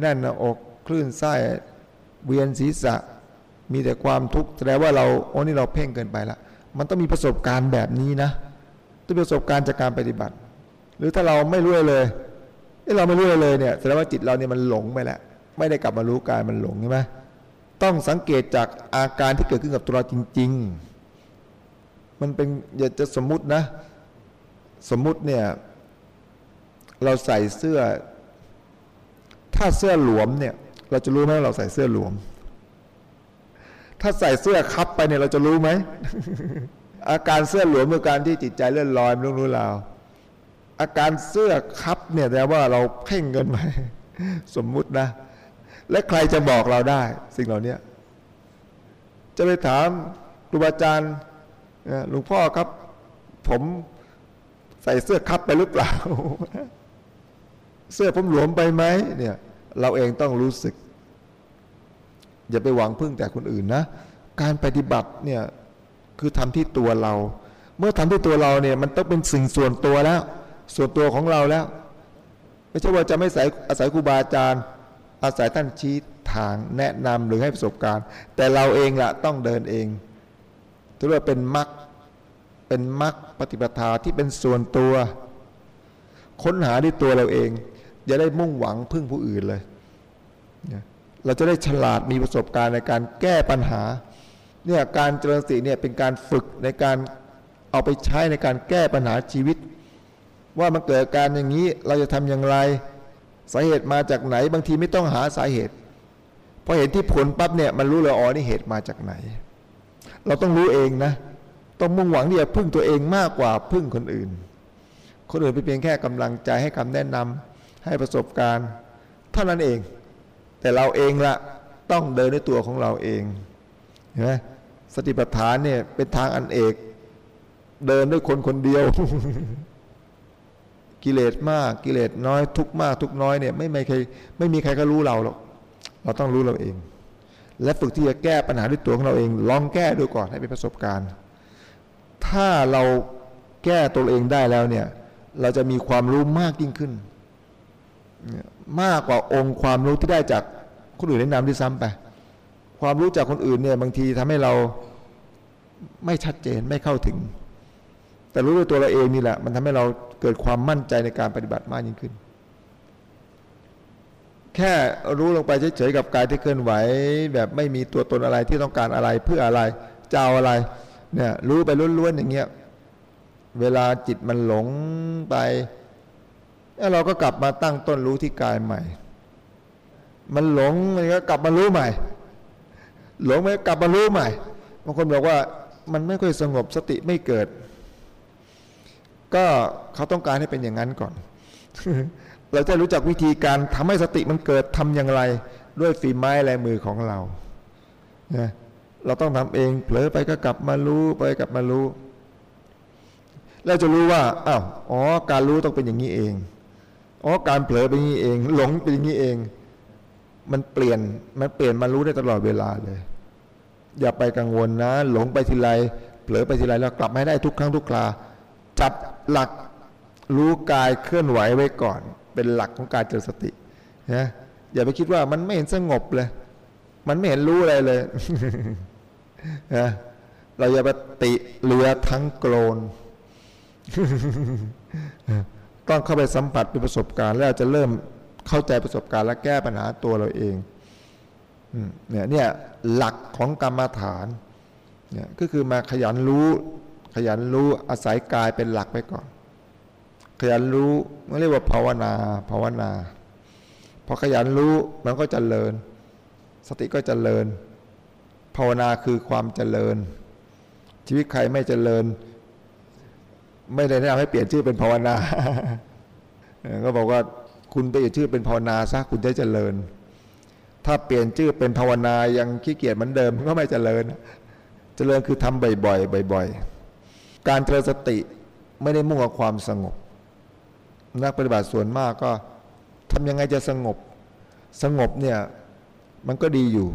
แน่นหน้าอกคลื่นไส้เวียนศีรษะ มีแต่ความทุกข์แสดงว่าเราโอ้นี่เราเพ่งเกินไปละมันต้องมีประสบการณ์แบบนี้นะด้วยประสบการณ์จากการปฏิบัติ หรือถ้าเราไม่รู้เลยเราไม่รู้เลยเนี่ยแสดงว่าจิตเราเนี่ยมันหลงไปแล้วไม่ได้กลับมารู้กายมันหลงใช่ไหม ต้องสังเกตจากอาการที่เกิดขึ้นกับตัวเราจริง ๆ มันเป็นอย่าจะสมมุตินะ สมมุติเนี่ย เราใส่เสื้อ ถ้าเสื้อหลวมเนี่ย เราจะรู้ไหมเราใส่เสื้อหลวม ถ้าใส่เสื้อคับไปเนี่ย เราจะรู้ไหมอาการเสื้อหลวมคือการที่จิตใจเลื่อนลอยไม่รู้รู้ราวอาการเสื้อคับเนี่ยแต่ว่าเราเพ่งเกินไปสมมุตินะ และใครจะบอกเราได้ สิ่งเหล่านี้จะไปถามครูบาอาจารย์หลวงพ่อครับ ผมใส่เสื้อคับไปหรือเปล่า เสื้อผมหลวมไปไหมเนี่ย เราเองต้องรู้สึก อย่าไปหวังพึ่งแต่คนอื่นนะ การปฏิบัติเนี่ยคือทำที่ตัวเรา เมื่อทำที่ตัวเราเนี่ย มันต้องเป็นสิ่งส่วนตัวแล้ว ส่วนตัวของเราแล้ว ไม่ใช่ว่าจะไม่อาศัยอาศัยครูบาอาจารย์ อาศัยท่านชี้ทางแนะนำหรือให้ประสบการณ์ แต่เราเองละต้องเดินเองถือว่าเป็นมรรคเป็นมรรคปฏิปทาที่เป็นส่วนตัว ค้นหาด้วยตัวเราเอง อย่าได้มุ่งหวังพึ่งผู้อื่นเลยเราจะได้ฉลาดมีประสบการณ์ในการแก้ปัญหาเนี่ยการเจริญสติเนี่ยเป็นการฝึกในการเอาไปใช้ในการแก้ปัญหาชีวิต ว่ามันเกิดการอย่างนี้เราจะทำอย่างไร สาเหตุมาจากไหน บางทีไม่ต้องหาสาเหตุพอเห็นที่ผลปั๊บเนี่ยมันรู้เลยอ๋อนี่เหตุมาจากไหน เราต้องรู้เองนะ ต้องมุ่งหวังที่จะพึ่งตัวเองมากกว่าพึ่งคนอื่น คนอื่นเป็นเพียงแค่กำลังใจให้คำแนะนำให้ประสบการณ์เท่านั้นเอง แต่เราเองละต้องเดินด้วยตัวของเราเองเห็นไหมสติปัฏฐานเนี่ยเป็นทางอันเอก เดินด้วยคนคนเดียว กิเลสมากกิเลสน้อย ทุกมาก ทุกน้อยเนี่ยไม่มีใครไม่มีใครก็รู้เราหรอกเราต้องรู้เราเอง และฝึกที่จะแก้ปัญหาด้วยตัวของเราเอง ลองแก้ดูก่อนให้เป็นประสบการณ์ ถ้าเราแก้ตัวเองได้แล้วเนี่ยเราจะมีความรู้มากยิ่งขึ้น มากกว่าองค์ความรู้ที่ได้จากคนอื่นแนะนำด้วยซ้ำไปความรู้จากคนอื่นเนี่ยบางทีทำให้เราไม่ชัดเจนไม่เข้าถึง แต่รู้ด้วยตัวเราเองนี่แหละ มันทำให้เรา เกิดความมั่นใจในการปฏิบัติมากยิ่งขึ้น แค่รู้ลงไปเฉยๆกับกายที่เคลื่อนไหว แบบไม่มีตัวตนอะไรที่ต้องการอะไรเพื่ออะไรจะเอาอะไรเนี่ยรู้ไปล้วนๆอย่างเงี้ยเวลาจิตมันหลงไปแล้วเราก็กลับมาตั้งต้นรู้ที่กายใหม่ มันหลงมันก็กลับมารู้ใหม่ หลงไปกลับมารู้ใหม่บางคนบอกว่ามันไม่ค่อยสงบสติไม่เกิด ก็เขาต้องการให้เป็นอย่างนั้นก่อน เราจะรู้จักวิธีการทำให้สติมันเกิดทำอย่างไร ด้วยฝีไม้ลายมือของเรานะเราต้องทำเองเผลอไปก็กลับมารู้ไปกลับมารู้เราจะรู้ว่าอ้าวอ๋อ การรู้ต้องเป็นอย่างนี้เองอ๋อการเผลอเป็นอย่างนี้เอง หลงเป็นอย่างนี้เอง มันเปลี่ยนมันเปลี่ยนมารู้ได้ตลอดเวลาเลย อย่าไปกังวลนะ หลงไปทีไรเผลอไปทีไรแล้วกลับมาได้ทุกครั้งทุกครา จับหลักรู้กายเคลื่อนไหวไว้ก่อน เป็นหลักของการเจริญสตินะอย่าไปคิดว่ามันไม่เห็นสงบเลย มันไม่เห็นรู้อะไรเลยนะเราอย่าไปติเรือทั้งโกลน ต้องเข้าไปสัมผัสเป็นประสบการณ์ แล้วจะเริ่มเข้าใจประสบการณ์และแก้ปัญหาตัวเราเองเนี่ยเนี่ยหลักของกรรมฐานเนี่ยก็คือมาขยันรู้ ขยันรู้อาศัยกายเป็นหลักไปก่อน ขยันรู้มันเรียกว่าภาวนาภาวนาพอขยันรู้มันก็จเจริญ สติก็จเจริญ ภาวนาคือความเจริญ ชีวิตใครไม่เจริญ ไม่ได้แนะนำให้เปลี่ยนชื่อเป็นภาวนา ก็บอกว่าคุณไปเปลี่ยนชื่อเป็นภาวนาซะคุณจะเจริญ ถ้าเปลี่ยนชื่อเป็นภาวนายังขี้เกียจเหมือนเดิมก็ไม่เจริญเจริญคือทำบ่อยๆบ่อยๆ การเจริญสติไม่ได้มุ่งกับความสงบ นักปฏิบัติส่วนมากก็ทำยังไงจะสงบ สงบเนี่ยมันก็ดีอยู่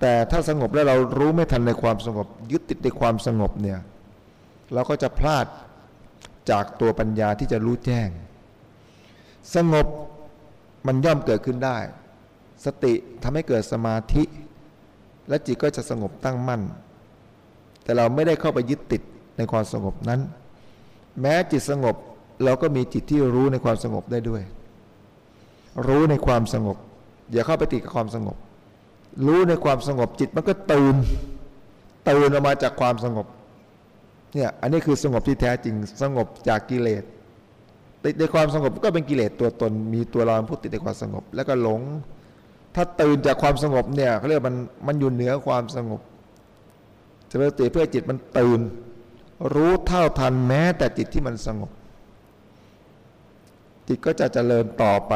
แต่ถ้าสงบแล้วเรารู้ไม่ทันในความสงบ ยึดติดในความสงบเนี่ยเราก็จะพลาดจากตัวปัญญาที่จะรู้แจ้ง สงบมันย่อมเกิดขึ้นได้ สติทำให้เกิดสมาธิ และจิตก็จะสงบตั้งมั่น แต่เราไม่ได้เข้าไปยึดติด ในความสงบนั้น แม้จิตสงบเราก็มีจิตที่รู้ในความสงบได้ด้วย รู้ในความสงบ อย่าเข้าไปติดกับความสงบ รู้ในความสงบจิตมันก็ตื่นตื่นออกมาจากความสงบเนี่ยอันนี้คือสงบที่แท้จริงสงบจากกิเลสติดในความสงบก็เป็นกิเลสตัวตน มีตัวเราผู้ติดในความสงบ แล้วก็หลง ถ้าตื่นจากความสงบเนี่ยเขาเรียกมันมันอยู่เหนือความสงบจะเป็นติเพื่อจิตมันตื่น รู้เท่าทันแม้แต่จิตที่มันสงบ จิตก็จะเจริญต่อไป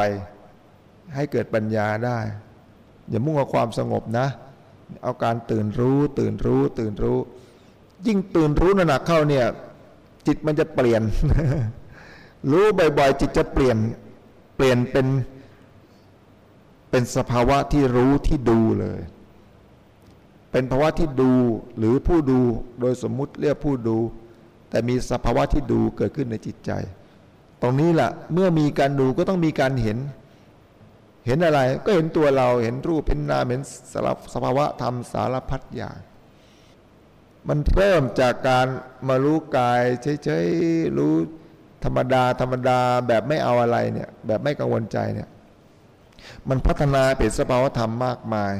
ให้เกิดปัญญาได้ อย่ามุ่งเอาความสงบนะ เอาการตื่นรู้ ตื่นรู้ ตื่นรู้ ยิ่งตื่นรู้หนักเข้าเนี่ย จิตมันจะเปลี่ยน รู้บ่อยๆ จิตจะเปลี่ยนเปลี่ยนเป็นเป็นสภาวะที่รู้ที่ดูเลย เป็นภาวะที่ดูหรือผู้ดูโดยสมมุติเรียกผู้ดู แต่มีสภาวะที่ดูเกิดขึ้นในจิตใจ ตรงนี้แหละเมื่อมีการดูก็ต้องมีการเห็น เห็นอะไรก็เห็นตัวเราเห็นรูปเห็นนามเห็นสารสภาวะธรรมสารพัดอย่างมันเริ่มจากการมารู้กายเฉยๆรู้ธรรมดาธรรมดาแบบไม่เอาอะไรเนี่ยแบบไม่กังวลใจเนี่ยมันพัฒนาเป็นสภาวะธรรมมากมาย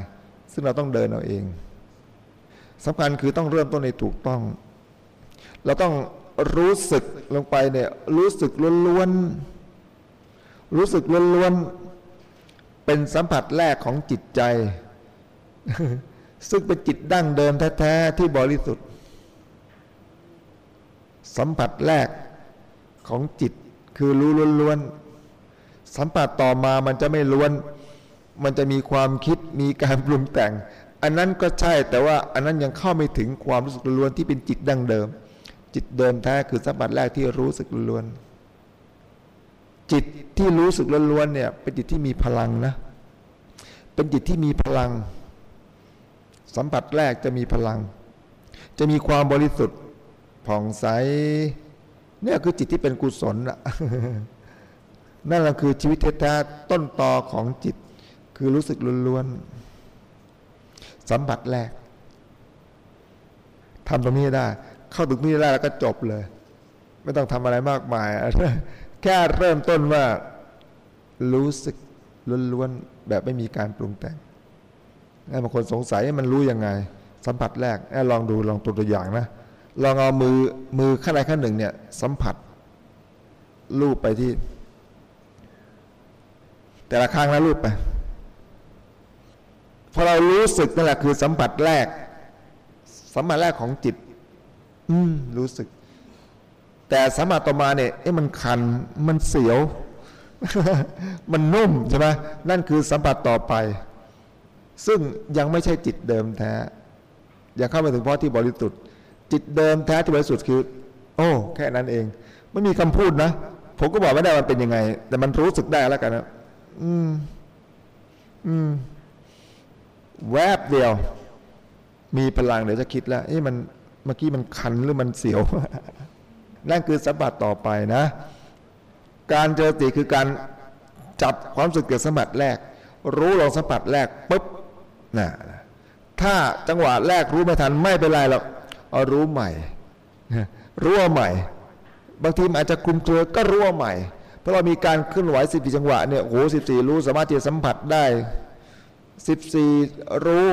ซึ่งเราต้องเดินเอาเอง สำคัญคือต้องเริ่มต้นในถูกต้อง เราต้องรู้สึกลงไปเนี่ยรู้สึกล้วนๆรู้สึกล้วนๆเป็นสัมผัสแรกของจิตใจ ซึ่งเป็นจิตดั้งเดิมแท้ๆที่บริสุทธิ์ สัมผัสแรกของจิตคือรู้ล้วนๆสัมผัสต่อมามันจะไม่ล้วน มันจะมีความคิดมีการปรุงแต่ง อันนั้นก็ใช่แต่ว่าอันนั้นยังเข้าไม่ถึงความรู้สึกล้วนที่เป็นจิตดั้งเดิม จิตเดิมแท้คือสัมผัสแรกที่รู้สึกล้วน จิตที่รู้สึกล้วนเนี่ยเป็นจิตที่มีพลังนะ เป็นจิตที่มีพลัง สัมผัสแรกจะมีพลัง จะมีความบริสุทธิ์ผ่องใสเนี่ยคือจิตที่เป็นกุศลอะนั่นแหละคือชีวิตแท้ต้นตอของจิต คือรู้สึกล้วนๆ สัมผัสแรกทำตรงนี้ได้ เข้าถึงนี้ได้แล้วก็จบเลย ไม่ต้องทำอะไรมากมาย แค่เริ่มต้นว่ารู้สึกล้วนๆแบบไม่มีการปรุงแต่งบางคนสงสัยมันรู้ยังไง สัมผัสแรกลองดูลองตัวตัวอย่างนะลองเอามือมือข้างใดข้างหนึ่งเนี่ยสัมผัสลูบไปที่ แต่ละครั้งนะลูบไป พอเรารู้สึกนั่นแหละคือสัมผัสแรก สัมผัสแรกของจิต อืม รู้สึก แต่สัมผัสต่อมาเนี่ยเอ๊ะมันคัน มันเสียว มันนุ่มใช่ไหมนั่นคือสัมผัสต่อไป ซึ่งยังไม่ใช่จิตเดิมแท้ อยังเข้าไปถึงเพราะที่บริสุทธิ์ จิตเดิมแท้ที่บริสุทธิ์คือ โอ้ แค่นั้นเอง ไม่มีคำพูดนะ ผมก็บอกไม่ได้มันเป็นยังไง แต่มันรู้สึกได้แล้วกันนะอืม อืม แวบเดียว มีพลังเดี๋ยวจะคิดแล้วเอ้มันเมื่อกี้มันคันหรือมันเสียว นั่นคือสัมผัสต่อไปนะ การเจอติคือการจับความสึกเกิดสัมผัสแรก รู้ลองสัมผัสแรกปุ๊บนะถ้าจังหวะแรกรู้ไม่ทันไม่เป็นไรหรอกเอารู้ใหม่รู้ว่าใหม่ บางทีอาจจะคุมตัวก็รู้ว่าใหม่ เพราะเรามีการเคลื่อนไหวสิบสี่จังหวะเนี่ยโอ้โหสิบสี่รู้สามารถจะสัมผัสได้ สิบสี่รู้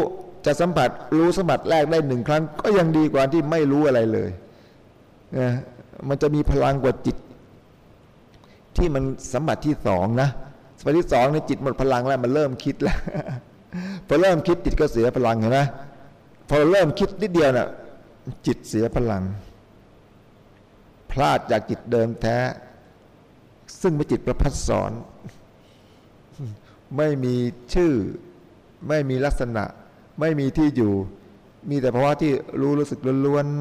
จะสัมผัสรู้สัมผัสแรกได้หนึ่งครั้ง ก็ยังดีกว่าที่ไม่รู้อะไรเลยนะมันจะมีพลังกว่าจิต ที่มันสัมผัสที่สองนะสัมผัสที่สองในจิตหมดพลังแล้วมันเริ่มคิดแล้วพอเริ่มคิดจิตก็เสียพลังเห็นไหมพอเริ่มคิดนิดเดียวนะ่ะจิตเสียพลัง พลาดจากจิตเดิมแท้ ซึ่งเป็นจิตประพัดสอน ไม่มีชื่อ ไม่มีลักษณะ ไม่มีที่อยู่ มีแต่ภาวะที่รู้รู้สึกล้วนๆ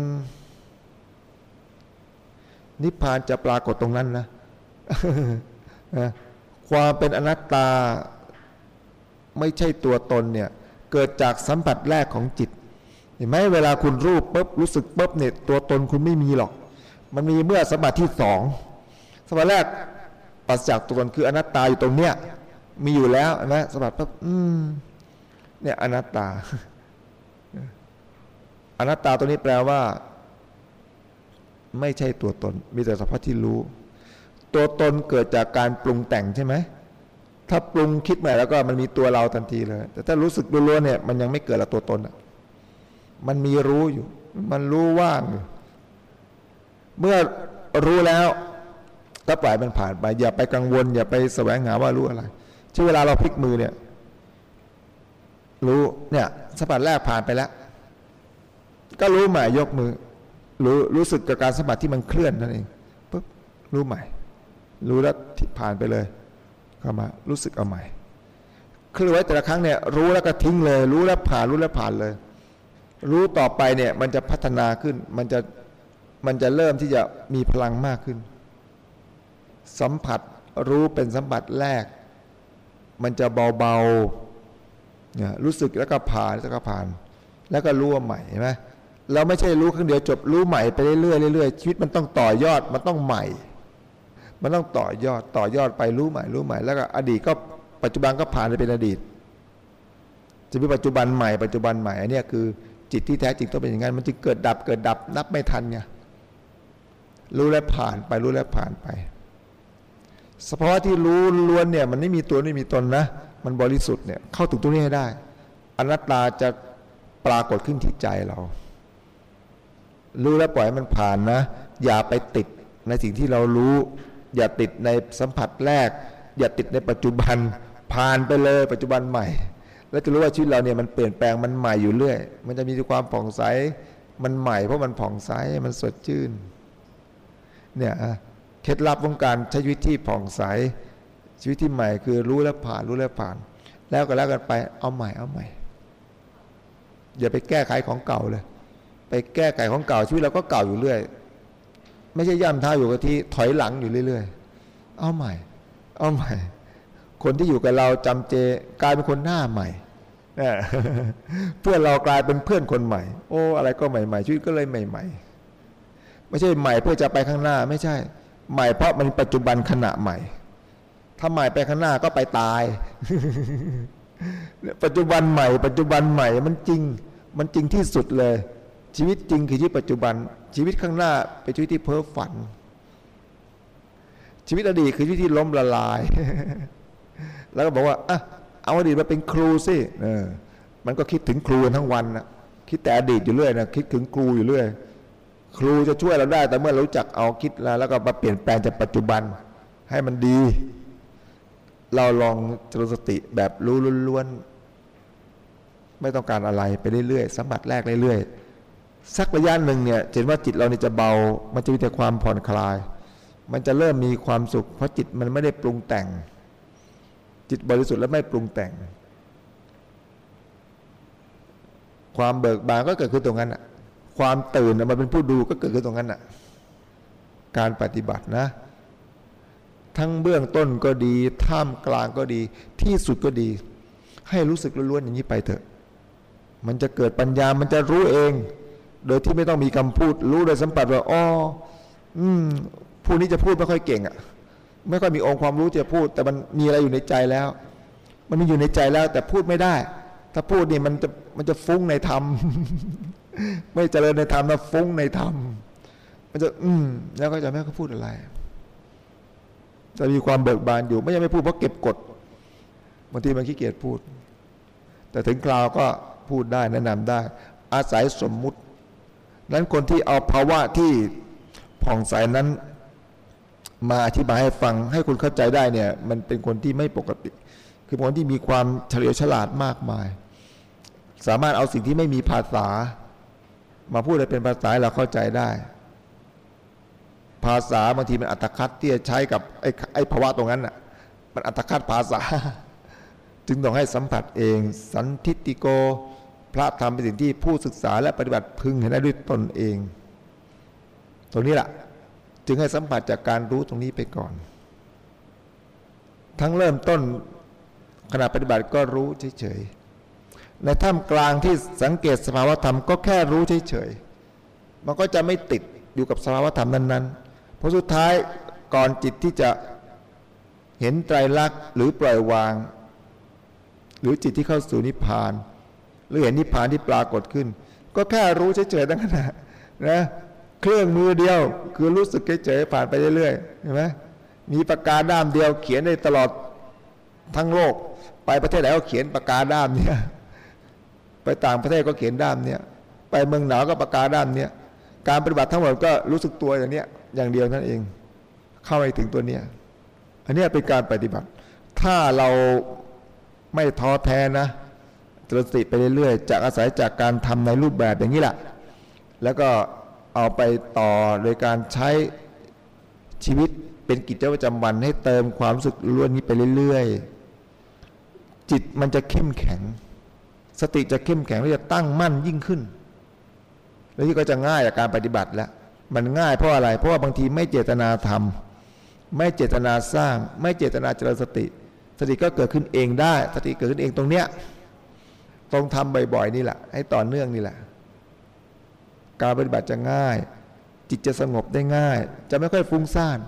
นิพพานจะปรากฏตรงนั้นนะความเป็นอนัตตาไม่ใช่ตัวตนเนี่ย เกิดจากสัมผัสแรกของจิตเห็นไหมเวลาคุณรูปปุ๊บรู้สึกปุ๊บเนี่ยตัวตนคุณไม่มีหรอก มันมีเมื่อสมบัติที่สองสมบัติแรกปัสจากตัวตนคืออนัตตาอยู่ตรงเนี้ยมีอยู่แล้วนะสมบัติปุ๊บอืม เนี่ยอนัตตา อนัตตาตัวนี้แปลว่า ไม่ใช่ตัวตน มีแต่สภาพที่รู้ ตัวตนเกิดจากการปรุงแต่งใช่ไหมถ้าปรุงคิดใหม่แล้วก็มันมีตัวเราทันทีเลย แต่ถ้ารู้สึกล้วนๆเนี่ย มันยังไม่เกิดละตัวตนอะมันมีรู้อยู่ มันรู้ว่างอยู่ เมื่อรู้แล้วก็ปล่อยมันผ่านไป อย่าไปกังวล อย่าไปแสวงหาว่ารู้อะไรช่วเวลาเราพลิกมือเนี่ย รู้เนี่ยสัมผัสแรกผ่านไปแล้ว ก็รู้ใหม่ยกมือ รู้รู้สึกกับการสัมผัสที่มันเคลื่อนนั่นเองปุ๊บรู้ใหม่ รู้แล้วผ่านไปเลยเข้ามารู้สึกเอาใหม่เคลื่อนไว้แต่ละครั้งเนี่ยรู้แล้วก็ทิ้งเลย รู้แล้วผ่านรู้แล้วผ่านเลย รู้ต่อไปเนี่ยมันจะพัฒนาขึ้นมันจะมันจะเริ่มที่จะมีพลังมากขึ้น สัมผัสรู้เป็นสัมผัสแรก มันจะเบาๆ รู้สึกแล้วก็ผ่านแล้วก็ผ่าน แล้วก็รู้ว่าใหม่ใช่ไหมเราไม่ใช่รู้ครั้งเดียวจบรู้ใหม่ไปเรื่อยๆเรื่อยๆชีวิตมันต้องต่อยอดมันต้องใหม่ มันต้องต่อยอดต่อยอดไปรู้ใหม่รู้ใหม่ แล้วก็อดีตก็ปัจจุบันก็ผ่านไปเป็นอดีต จะมีปัจจุบันใหม่ปัจจุบันใหม่อันนี้คือจิตที่แท้จริงต้องเป็นอย่างนั้นมันจึงเกิดดับเกิดดับนับไม่ทันไงรู้แล้วผ่านไปรู้แล้วผ่านไปสภาวะที่รู้ล้วนเนี่ยมันไม่มีตัวไม่มีตนนะ มันบริสุทธิ์เนี่ยเข้าถึงตรงนี้ให้ได้ อนัตตาจะปรากฏขึ้นที่ใจเรา รู้แล้วปล่อยมันผ่านนะ อย่าไปติดในสิ่งที่เรารู้ อย่าติดในสัมผัสแรก อย่าติดในปัจจุบัน ผ่านไปเลยปัจจุบันใหม่ แล้วจะรู้ว่าชีวิตเราเนี่ยมันเปลี่ยนแปลงมันใหม่อยู่เรื่อย มันจะมีความผ่องใสมันใหม่เพราะมันผ่องใสมันสดชื่นเนี่ยเคล็ดลับของการใช้ชีวิตที่ผ่องใส ชีวิตที่ใหม่คือรู้แล้วผ่านรู้แล้วผ่าน แล้วก็แล้วกันไปเอาใหม่เอาใหม่ อย่าไปแก้ไขของเก่าเลย ไปแก้ไขของเก่าชีวิตเราก็เก่าอยู่เรื่อย ไม่ใช่ย่ำเท้าอยู่กับที่ถอยหลังอยู่เรื่อย ๆ เอาใหม่ เอาใหม่ คนที่อยู่กับเราจำเจกลายเป็นคนหน้าใหม่เพื่อนเรากลายเป็นเพื่อนคนใหม่ โอ้ อะไรก็ใหม่ๆชีวิตก็เลยใหม่ ๆ ไม่ใช่ใหม่เพื่อจะไปข้างหน้า ไม่ใช่ ใหม่เพราะมันปัจจุบันขณะใหม่ ถ้าใหม่ไปข้างหน้าก็ไปตาย ปัจจุบันใหม่ ปัจจุบันใหม่มันจริง มันจริงที่สุดเลย ชีวิตจริงคือชีวิตปัจจุบัน ชีวิตข้างหน้าเป็นชีวิตที่เพ้อฝัน ชีวิตอดีตคือชีวิตที่ล้มละลาย แล้วก็บอกว่าอะเอาอดีตมาเป็นครูสิเออ มันก็คิดถึงครูทั้งวันนะคิดแต่อดีตอยู่เรื่อยนะคิดถึงครูอยู่เรื่อย ครูจะช่วยเราได้ แต่เมื่อรู้จักเอาคิดแล้วแล้วก็มาเปลี่ยนแปลงจากปัจจุบันให้มันดี เราลองเจริญสติแบบรู้ล้วนๆไม่ต้องการอะไรไปเรื่อยๆสัมผัสแรกเรื่อยๆสักระยะหนึ่งเนี่ยเห็นว่าจิตเราเนี่ยจะเบา มันจะมีแต่ความผ่อนคลาย มันจะเริ่มมีความสุข เพราะจิตมันไม่ได้ปรุงแต่ง จิตบริสุทธิ์และไม่ปรุงแต่ง ความเบิกบานก็เกิดขึ้นตรงนั้นอะความตื่นมาเป็นผู้ดูก็เกิดขึ้นตรงนั้นอะการปฏิบัตินะ ทั้งเบื้องต้นก็ดีท่ามกลางก็ดี ที่สุดก็ดี ให้รู้สึกล้วนๆอย่างนี้ไปเถอะ มันจะเกิดปัญญามันจะรู้เอง โดยที่ไม่ต้องมีคำพูด รู้โดยสัมผัสว่าอ๋ออืมผู้นี้จะพูดไม่ค่อยเก่งอะ่ะ ไม่ค่อยมีองค์ความรู้จะพูด แต่มันมีอะไรอยู่ในใจแล้ว มันมีอยู่ในใจแล้วแต่พูดไม่ได้ ถ้าพูดนี่มันจะมันจะฟุ้งในธรรมไม่เจริญในธรรมนะฟุ้งในธรรมมันจะ อืม แล้วก็จะไม่ค่อยพูดอะไร จะมีความเบิกบานอยู่ ไม่ใช่ไม่พูดเพราะเก็บกดบางทีมันขี้เกียจพูด แต่ถึงคราวก็พูดได้แนะนำได้ อาศัยสมมุติ นั้นคนที่เอาภาวะที่ผ่องใสนั้น มาอธิบายให้ฟังให้คุณเข้าใจได้เนี่ย มันเป็นคนที่ไม่ปกติ คือคนที่มีความเฉลียวฉลาดมากมาย สามารถเอาสิ่งที่ไม่มีภาษา มาพูดให้เป็นภาษาเราเข้าใจได้ ภาษาบางทีมันอัตคัดที่จะใช้กับไอ้ไอ้ภาวะตรงนั้นน่ะมันอัตคัดภาษา จึงต้องให้สัมผัสเอง สันทิติโก พระธรรมเป็นสิ่งที่ผู้ศึกษาและปฏิบัติพึงเห็นได้ด้วยตนเอง ตรงนี้แหละจึงให้สัมผัสจากการรู้ตรงนี้ไปก่อน ทั้งเริ่มต้นขณะปฏิบัติก็รู้เฉยๆในท่ามกลางที่สังเกตสภาวธรรมก็แค่รู้เฉยๆมันก็จะไม่ติดอยู่กับสภาวธรรมนั้นๆ พอสุดท้ายก่อนจิตที่จะเห็นไตรลักษณ์หรือปล่อยวาง หรือจิตที่เข้าสู่นิพพาน หรือเห็นนิพพานที่ปรากฏขึ้น ก็แค่รู้เฉยๆตั้งขณะนะเครื่องมือเดียวคือรู้สึกเฉยๆผ่านไปเรื่อยๆเห็นไหมมีปากกาด้ามเดียวเขียนได้ตลอดทั้งโลก ไปประเทศไหนก็เขียนปากกาด้ามเนี่ยไปต่างประเทศก็เขียนด้ามเนี่ยไปเมืองหนาวก็ปากกาด้ามเนี่ยการปฏิบัติทั้งหมดก็รู้สึกตัวอย่างเนี้ย อย่างเดียวนั่นเอง เข้าไปถึงตัวเนี้ยอันนี้เป็นการปฏิบัติ ถ้าเราไม่ท้อแท้นะตรสติไปเรื่อยๆจากอาศัยจากการทำในรูปแบบอย่างนี้แหละแล้วก็เอาไปต่อโดยการใช้ชีวิตเป็นกิจวัตรประจำวันให้เติมความรู้สึกล้วนนี้ไปเรื่อยๆ จิตมันจะเข้มแข็ง สติจะเข้มแข็งและจะตั้งมั่นยิ่งขึ้น แล้วที่ก็จะง่ายกับการปฏิบัติแล้ว มันง่ายเพราะอะไร เพราะว่าบางทีไม่เจตนาทำไม่เจตนาสร้าง ไม่เจตนาเจริญสติ สติก็เกิดขึ้นเองได้ สติเกิดขึ้นเองตรงเนี้ยตรงทำบ่อยๆนี่แหละ ให้ต่อเนื่องนี่แหละ การปฏิบัติจะง่าย จิตจะสงบได้ง่าย จะไม่ค่อยฟุ้งซ่าน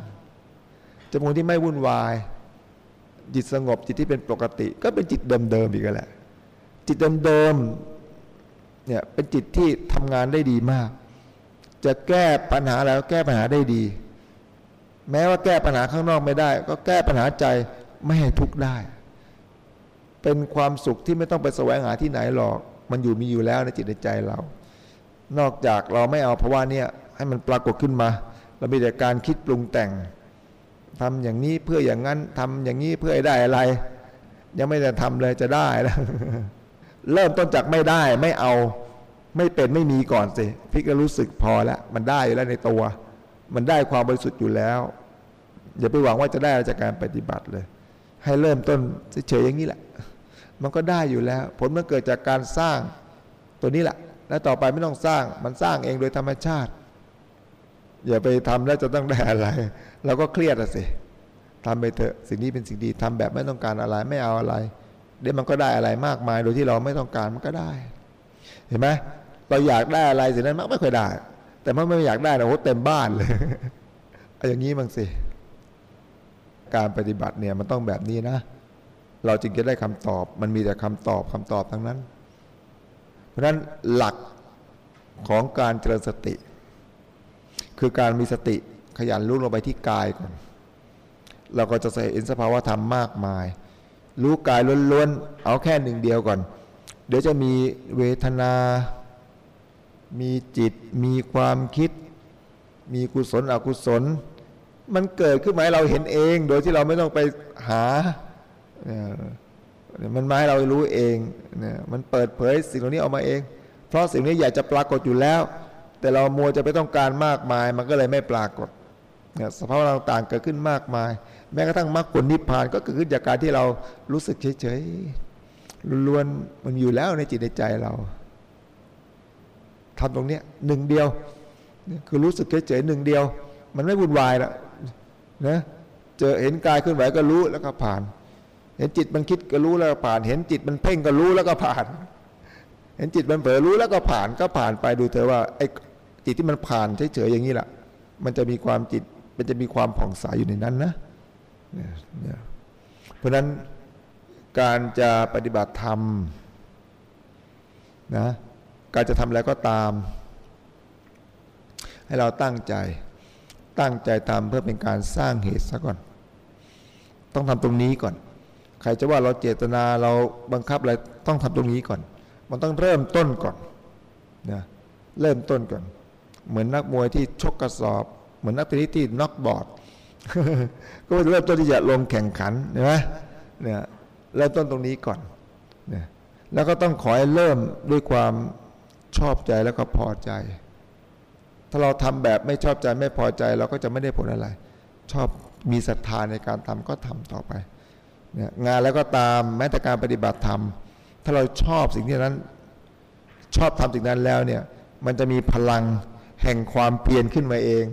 จะเป็นที่ไม่วุ่นวาย จิตสงบจิตที่เป็นปกติ ก็เป็นจิตเดิมๆอีกแหละ จิตเดิมๆเนี่ยเป็นจิตที่ทำงานได้ดีมาก จะแก้ปัญหาแล้วแก้ปัญหาได้ดี แม้ว่าแก้ปัญหาข้างนอกไม่ได้ ก็แก้ปัญหาใจไม่ให้ทุกข์ได้ เป็นความสุขที่ไม่ต้องไปแสวงหาที่ไหนหรอก มันอยู่มีอยู่แล้วในจิตในใจเรา นอกจากเราไม่เอาภาวะเนี่ยให้มันปรากฏขึ้นมา เรามีแต่การคิดปรุงแต่งทำอย่างนี้เพื่ออย่างนั้นทำอย่างนี้เพื่อได้อะไร ยังไม่ได้ทำเลยจะได้แล้วเริ่มต้นจากไม่ได้ไม่เอา ไม่เป็นไม่มีก่อนสิพี่ก็รู้สึกพอแล้ว มันได้อยู่แล้วในตัว มันได้ความบริสุทธิ์อยู่แล้ว อย่าไปหวังว่าจะได้อะไรจากการปฏิบัติเลย ให้เริ่มต้นเฉยๆอย่างนี้แหละ มันก็ได้อยู่แล้ว ผลมันเกิดจากการสร้างตัวนี้แหละ แล้วต่อไปไม่ต้องสร้างมันสร้างเองโดยธรรมชาติ อย่าไปทำแล้วจะต้องได้อะไรเราก็เครียดอะสิทำไปเถอะสิ่งนี้เป็นสิ่งดีทำแบบไม่ต้องการอะไรไม่เอาอะไรเดี๋ยวมันก็ได้อะไรมากมาย โดยที่เราไม่ต้องการมันก็ได้ เห็นไหม เราอยากได้อะไรสิ่งนั้นมันไม่เคยได้ แต่เมื่อไม่อยากได้เราโอ้เต็มบ้านเลยเอาอย่างนี้บางสิการปฏิบัติเนี่ยมันต้องแบบนี้นะ เราจึงจะได้คำตอบ มันมีแต่คำตอบคำตอบทั้งนั้น เพราะฉะนั้นหลักของการเจริญสติ คือการมีสติขยันรู้ลงไปที่กายก่อน เราก็จะเห็นสภาวะธรรมมากมาย รู้กายล้วนๆเอาแค่หนึ่งเดียวก่อน เดี๋ยวจะมีเวทนา มีจิตมีความคิด มีกุศลอกุศล มันเกิดขึ้นมาให้เราเห็นเอง โดยที่เราไม่ต้องไปหามันมาให้เรารู้เองเนี่ยมันเปิดเผยสิ่งเหล่านี้ออกมาเอง เพราะสิ่งนี้อยากจะปรากฏอยู่แล้ว แต่เรามัวจะไปต้องการมากมาย มันก็เลยไม่ปรากฏเนี่ยสภาพต่างๆเกิดขึ้นมากมาย แม้กระทั่งมรรคผลนิพพานก็เกิดขึ้นจากการที่เรารู้สึกเฉยๆล้วนๆมันอยู่แล้วในจิตในใจเรา ทำตรงเนี้ยหนึ่งเดียว คือรู้สึกเฉยๆหนึ่งเดียว มันไม่วุ่นวายแล้วนะเจอเห็นกายเคลื่อนไหวก็รู้แล้วก็ผ่าน เห็นจิตมันคิดก็รู้แล้วก็ผ่าน เห็นจิตมันเพ่งก็รู้แล้วก็ผ่าน เห็นจิตมันเผลอรู้แล้วก็ผ่านก็ผ่านไปดูเธอว่าไอ้จิตที่มันผ่านเฉยๆอย่างนี้แหละมันจะมีความจิตมันจะมีความผ่องใสอยู่ในนั้นนะเนี่ยเพราะฉะนั้นการจะปฏิบัติธรรมนะ การจะทำอะไรก็ตาม ให้เราตั้งใจ ตั้งใจทำเพื่อเป็นการสร้างเหตุซะก่อน ต้องทำตรงนี้ก่อน ใครจะว่าเราเจตนาเราบังคับอะไรต้องทำตรงนี้ก่อน มันต้องเริ่มต้นก่อนนะเริ่มต้นก่อน เหมือนนักมวยที่ชกกระสอบ เหมือนนักเทนนิสที่น็อกบอร์ดก็เริ่มต้นที่จะลงแข่งขันเห็นไหมเนี่ยเริ่มต้นตรงนี้ก่อนเนี่ยแล้วก็ต้องขอให้เริ่มด้วยความ ชอบใจแล้วก็พอใจ ถ้าเราทำแบบไม่ชอบใจไม่พอใจเราก็จะไม่ได้ผลอะไร ชอบมีศรัทธาในการทำก็ทำต่อไปเนี่ยงานแล้วก็ตามแม้แต่การปฏิบัติธรรม ถ้าเราชอบสิ่งที่นั้น ชอบทำสิ่งนั้นแล้วเนี่ยมันจะมีพลังแห่งความเปลี่ยนขึ้นมาเอง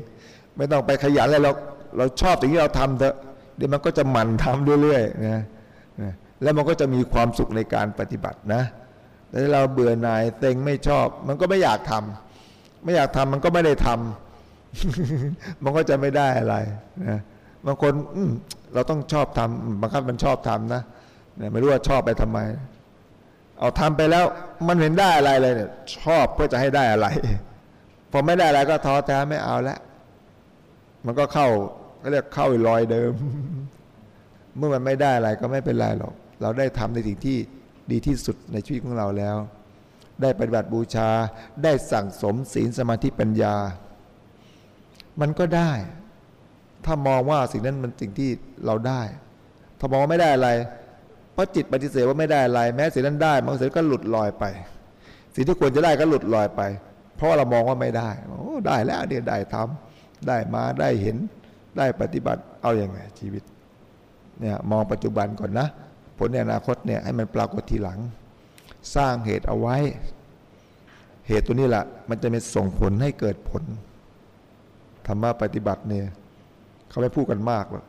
ไม่ต้องไปขยันอะไรเราเราชอบสิ่งที่เราทำเถอะเดี๋ยวมันก็จะหมั่นทำเรื่อยๆนะแล้วมันก็จะมีความสุขในการปฏิบัตินะ แต่เราเบื่อหน่ายเต็งไม่ชอบ มันก็ไม่อยากทำไม่อยากทำมันก็ไม่ได้ทำมันก็จะไม่ได้อะไรนะบางคนเราต้องชอบทำบางครั้งมันชอบทำนะเนี่ยไม่รู้ว่าชอบไปทำไม เอาทำไปแล้ว มันเห็นได้อะไรเลยเนี่ยชอบเพื่อจะให้ได้อะไร พอไม่ได้อะไรก็ท้อแท้ไม่เอาแล้วมันก็เข้าก็เรียกเข้าอีลอยเดิม เมื่อมันไม่ได้อะไรก็ไม่เป็นไรหรอก เราได้ทำในสิ่งที่ ดีที่สุดในชีวิตของเราแล้ว ได้ปฏิบัติบูชาได้สั่งสมศีลสมาธิปัญญา มันก็ได้ ถ้ามองว่าสิ่งนั้นมันสิ่งที่เราได้ ถ้ามองว่าไม่ได้อะไรเพราะจิตปฏิเสธว่าไม่ได้อะไร แม้สิ่งนั้นได้บางสิ่งก็หลุดลอยไป สิ่งที่ควรจะได้ก็หลุดลอยไป เพราะเรามองว่าไม่ได้โอ้ได้แล้วเนี่ยได้ทำได้มาได้เห็นได้ปฏิบัติเอาอยัางไงชีวิตเนี่ยมองปัจจุบันก่อนนะ ลในอนาคตเนี่ยให้มันปรากฏทีหลัง สร้างเหตุเอาไว้ เหตุตัวนี้แหละมันจะมีส่งผลให้เกิดผลธรรมะปฏิบัติเนี่ยเขาไม่พูดกันมากหรอก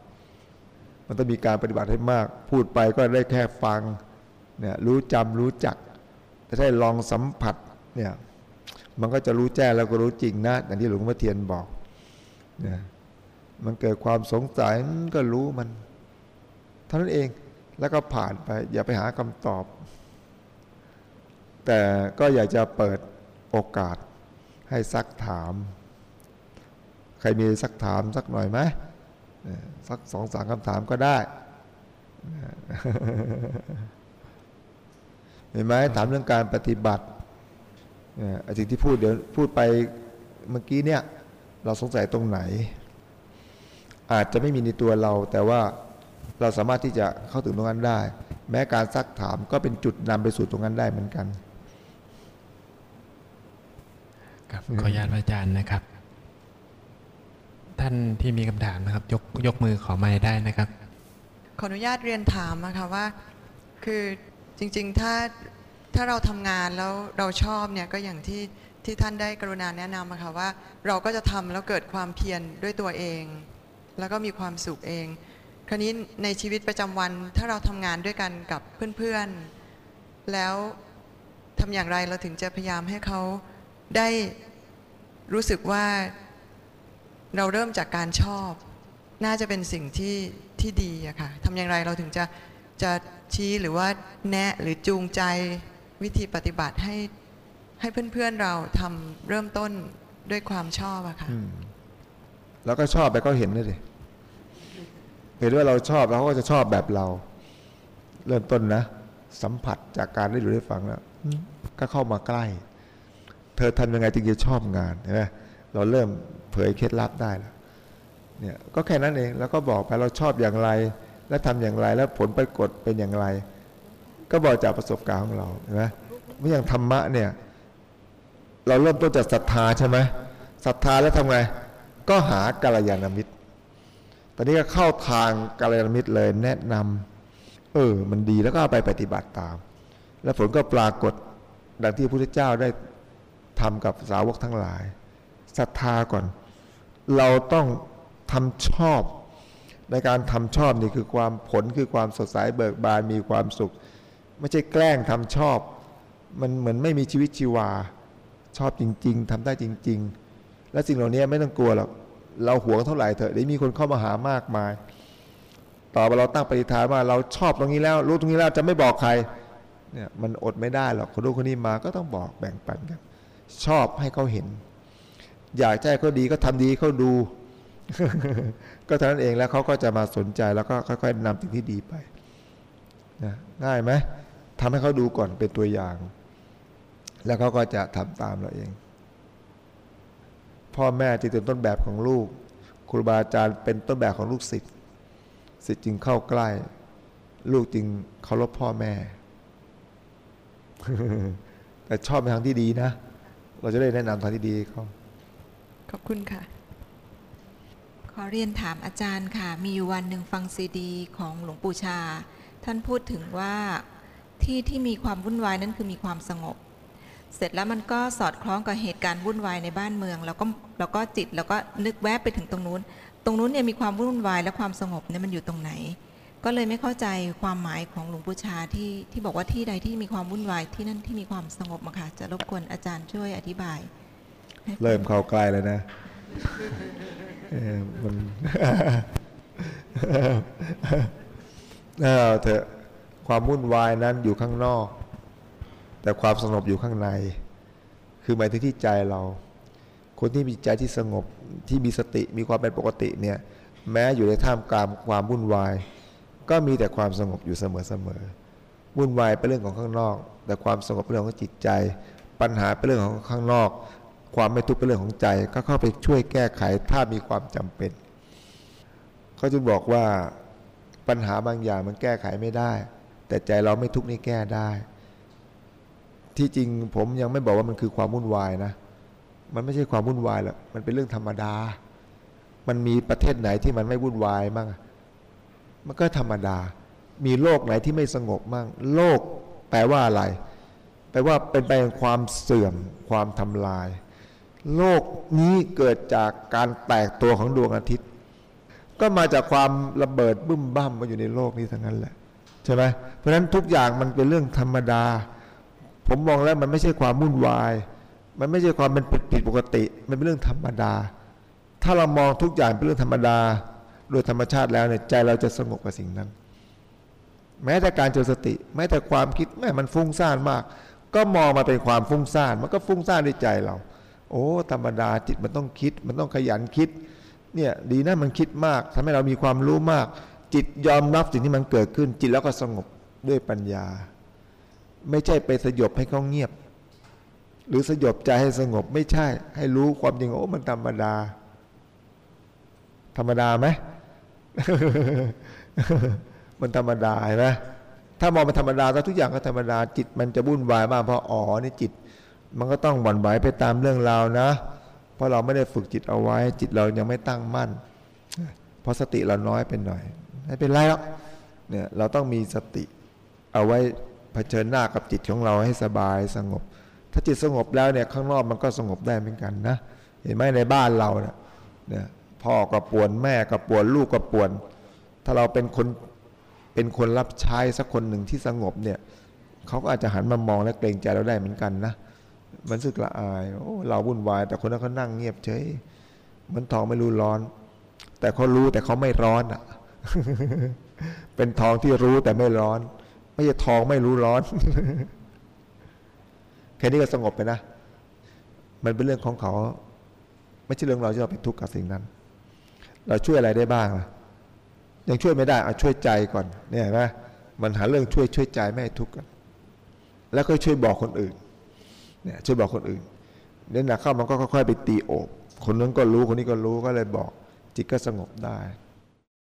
มันต้องมีการปฏิบัติให้มาก พูดไปก็ได้แค่ฟังเนี่ยรู้จำรู้จัก แต่ถ้าลองสัมผัสเนี่ยมันก็จะรู้แจ้งแล้วก็รู้จริงนะอย่างที่หลวงพ่อเทียนบอกเนี่ยมันเกิดความสงสัยก็รู้มันเท่านั้นเอง แล้วก็ผ่านไป อย่าไปหาคำตอบ แต่ก็อยากจะเปิดโอกาสให้ซักถาม ใครมีซักถามสักหน่อยไหมสักสองสามคำถามก็ได้เห็นไหมถามเรื่องการปฏิบัติสิ่งที่พูดเดี๋ยวพูดไปเมื่อกี้เนี่ย เราสงสัยตรงไหน อาจจะไม่มีในตัวเราแต่ว่า เราสามารถที่จะเข้าถึงตรงนั้นได้ แม้การซักถามก็เป็นจุดนำไปสู่ตรงนั้นได้เหมือนกัน ครับขออนุญาตพระอาจารย์นะครับ ท่านที่มีคำถามนะครับ ยกยกมือขอไม้ได้นะครับ ขออนุญาตเรียนถามนะคะว่า คือจริง ๆ ถ้าถ้าเราทำงานแล้วเราชอบเนี่ยก็อย่างที่ที่ท่านได้กรุณาแนะนำอะค่ะว่า เราก็จะทำแล้วเกิดความเพียรด้วยตัวเอง แล้วก็มีความสุขเองค ราวนี้ในชีวิตประจำวันถ้าเราทำงานด้วยกันกับเพื่อนๆ แล้วทำอย่างไรเราถึงจะพยายามให้เขาได้รู้สึกว่าเราเริ่มจากการชอบ น่าจะเป็นสิ่งที่ที่ดีอะค่ะทำอย่างไรเราถึงจะจะชี้หรือว่าแนะหรือจูงใจวิธีปฏิบัติให้ให้เพื่อนๆเราทำเริ่มต้นด้วยความชอบอะค่ะแล้วก็ชอบไปก็เห็นเลยดิ เห็นว่าเราชอบแล้วเขาก็จะชอบแบบเรา เริ่มต้นนะ สัมผัสจากการได้ดูได้ฟังแล้วก็เข้ามาใกล้ เธอทำยังไงจึงจะชอบงานเห็นไหมเราเริ่มเผยเคล็ดลับได้แล้วเนี่ยก็แค่นั้นเองแล้วก็บอกไปเราชอบอย่างไร และทำอย่างไรแล้วผลปรากฏเป็นอย่างไร ก็บอกจากประสบการณ์ของเราเห็นไหมไม่อย่างธรรมะเนี่ย เราเริ่มต้นจากศรัทธาใช่ไหมศรัทธาแล้วทำไง ก็หากัลยาณมิตร ตอนนี้ก็เข้าทางกัลยามิตรเลยแนะนำเออ มันดีแล้วก็เอาไปปฏิบัติตาม แล้วผลก็ปรากฏดังที่พระพุทธเจ้าได้ทำกับสาวกทั้งหลายศรัทธาก่อน เราต้องทำชอบ ในการทำชอบนี่คือความผลคือความสดใสเบิกบานมีความสุข ไม่ใช่แกล้งทำชอบ มันเหมือนไม่มีชีวิตชีวา ชอบจริง ๆทำได้จริง ๆ และสิ่งเหล่านี้ไม่ต้องกลัวหรอก เราหวงเท่าไหร่เถอะเดี๋ยวมีคนเข้ามาหามากมาย ต่อไปเราตั้งปฏิฐานว่าเราชอบตรงนี้แล้ว รู้ตรงนี้แล้วจะไม่บอกใครเนี่ยมันอดไม่ได้หรอกคนรู้คนนี้มาก็ต้องบอกแบ่งปันกัน ชอบให้เขาเห็น อยากให้เขาดีก็ทำดีเขาดู ก็เท่านั้นเองแล้วเขาก็จะมาสนใจแล้วก็ค่อยๆนำสิ่งที่ดีไปนะง่ายไหมทำให้เขาดูก่อนเป็นตัวอย่าง แล้วเขาก็จะทำตามเราเอง พ่อแม่จึงเป็นต้นแบบของลูก ครูบาอาจารย์เป็นต้นแบบของลูกศิษย์ศิษย์จึงเข้าใกล้ ลูกจึงเคารพพ่อแม่ แต่ชอบในทางที่ดีนะ เราจะได้แนะนำทางที่ดีเขาขอบคุณค่ะ ขอเรียนถามอาจารย์ค่ะ มีอยู่วันหนึ่งฟังซีดี ของหลวงปู่ชา ท่านพูดถึงว่าที่ที่มีความวุ่นวายนั้นคือมีความสงบ เสร็จแล้วมันก็สอดคล้องกับเหตุการณ์วุ่นวายในบ้านเมือง แล้วก็แล้วก็จิตแล้วก็นึกแวบไปถึงตรงนู้น ตรงนู้นเนี่ยมีความวุ่นวายและความสงบเนี่ยมันอยู่ตรงไหน ก็เลยไม่เข้าใจความหมายของหลวงปู่ชาที่ที่บอกว่าที่ใดที่มีความวุ่นวายที่นั่นที่มีความสงบอะค่ะจะรบกวนอาจารย์ช่วยอธิบาย เริ่มเข้าใกล้แล้วนะเออมันเอาเถอะความวุ่นวายนั้นอยู่ข้างนอก แต่ความสงบอยู่ข้างใน คือหมายถึงที่ใจเรา คนที่มีใจที่สงบที่มีสติมีความเป็นปกติเนี่ยแม้อยู่ในท่ามกลางความวุ่นวาย ก็มีแต่ความสงบอยู่เสมอๆวุ่นวายเป็นเรื่องของข้างนอก แต่ความสงบเป็นเรื่องของจิตใจ ปัญหาเป็นเรื่องของข้างนอก ความไม่ทุกข์เป็นเรื่องของใจ ก็เข้าไปช่วยแก้ไขถ้ามีความจำเป็นเขาจึงบอกว่าปัญหาบางอย่างมันแก้ไขไม่ได้ แต่ใจเราไม่ทุกข์นี่แก้ได้ ที่จริงผมยังไม่บอกว่ามันคือความวุ่นวายนะ มันไม่ใช่ความวุ่นวายหรอกมันเป็นเรื่องธรรมดา มันมีประเทศไหนที่มันไม่วุ่นวายมั่งมันก็ธรรมดา มีโลกไหนที่ไม่สงบมั่งโลกแปลว่าอะไร แปลว่าเป็นไปแห่งความเสื่อม ความทำลาย โลกนี้เกิดจากการแตกตัวของดวงอาทิตย์ ก็มาจากความระเบิดบึ้มบ้ามมาอยู่ในโลกนี้ทั้งนั้นแหละ ใช่ไหมเพราะฉะนั้นทุกอย่างมันเป็นเรื่องธรรมดา ผมมองแล้วมันไม่ใช่ความวุ่นวาย มันไม่ใช่ความเป็นผิดปกติ มันเป็นเรื่องธรรมดา ถ้าเรามองทุกอย่างเป็นเรื่องธรรมดา โดยธรรมชาติแล้วเนี่ยใจเราจะสงบกับสิ่งนั้น แม้แต่การเจริญสติ แม้แต่ความคิดแม้มันฟุ้งซ่านมาก ก็มองมาเป็นความฟุ้งซ่าน มันก็ฟุ้งซ่านในใจเรา โอ้ ธรรมดาจิตมันต้องคิด มันต้องขยันคิด เนี่ยดีนะมันคิดมากทำให้เรามีความรู้มาก จิตยอมรับสิ่งที่มันเกิดขึ้น จิตแล้วก็สงบด้วยปัญญา ไม่ใช่ไปสยบให้เขาเงียบ หรือสยบใจให้สงบไม่ใช่ ให้รู้ความจริงโอ้มันธรรมดา ธรรมดาไหมมันธรรมดาเห็นไหมถ้ามองเป็นธรรมดาแล้วทุกอย่างก็ธรรมดาจิต มันจะวุ่นวายมากเพราะอ๋อนี่จิต มันก็ต้องหวั่นไหวไปตามเรื่องราวนะ เพราะเราไม่ได้ฝึกจิตเอาไว้ จิตเรายังไม่ตั้งมั่น เพราะสติเราน้อยเป็นหน่อยไม่เป็นไรหรอกเนี่ยเราต้องมีสติเอาไว้ เผชิญหน้ากับจิตของเราให้สบายสงบ ถ้าจิตสงบแล้วเนี่ยข้างนอกมันก็สงบได้เหมือนกันนะ เห็นไหมในบ้านเราเนี่ยพ่อก็ป่วนแม่ก็ป่วนลูกก็ป่วน ถ้าเราเป็นคนเป็นคนรับใช้สักคนหนึ่งที่สงบเนี่ยเขาก็อาจจะหันมามองและเกรงใจเราได้เหมือนกันนะมันสึกละอายโอ้เราวุ่นวาย แต่คนนั้นเขานั่งเงียบเฉยมันทองไม่รู้ร้อน แต่เขารู้แต่เขาไม่ร้อนอะ เป็นทองที่รู้แต่ไม่ร้อน ไม่ใช่ทองไม่รู้ร้อน แค่นี้ก็สงบไปนะ มันเป็นเรื่องของเขา ไม่ใช่เรื่องเราที่เราเป็นทุกข์กับสิ่งนั้น เราช่วยอะไรได้บ้างล่ะยังช่วยไม่ได้เอาช่วยใจก่อน เนี่ยนไหมมันหาเรื่องช่วยช่วยใจไม่ให้ทุกข์กัน แล้วก็ช่วยบอกคนอื่น เนี่ย ช่วยบอกคนอื่นเนี่ยหนักเข้ามันก็ค่อยๆไปตีโอบคนนั้นก็รู้คนนี้ก็รู้ก็เลยบอก จิตก็สงบได้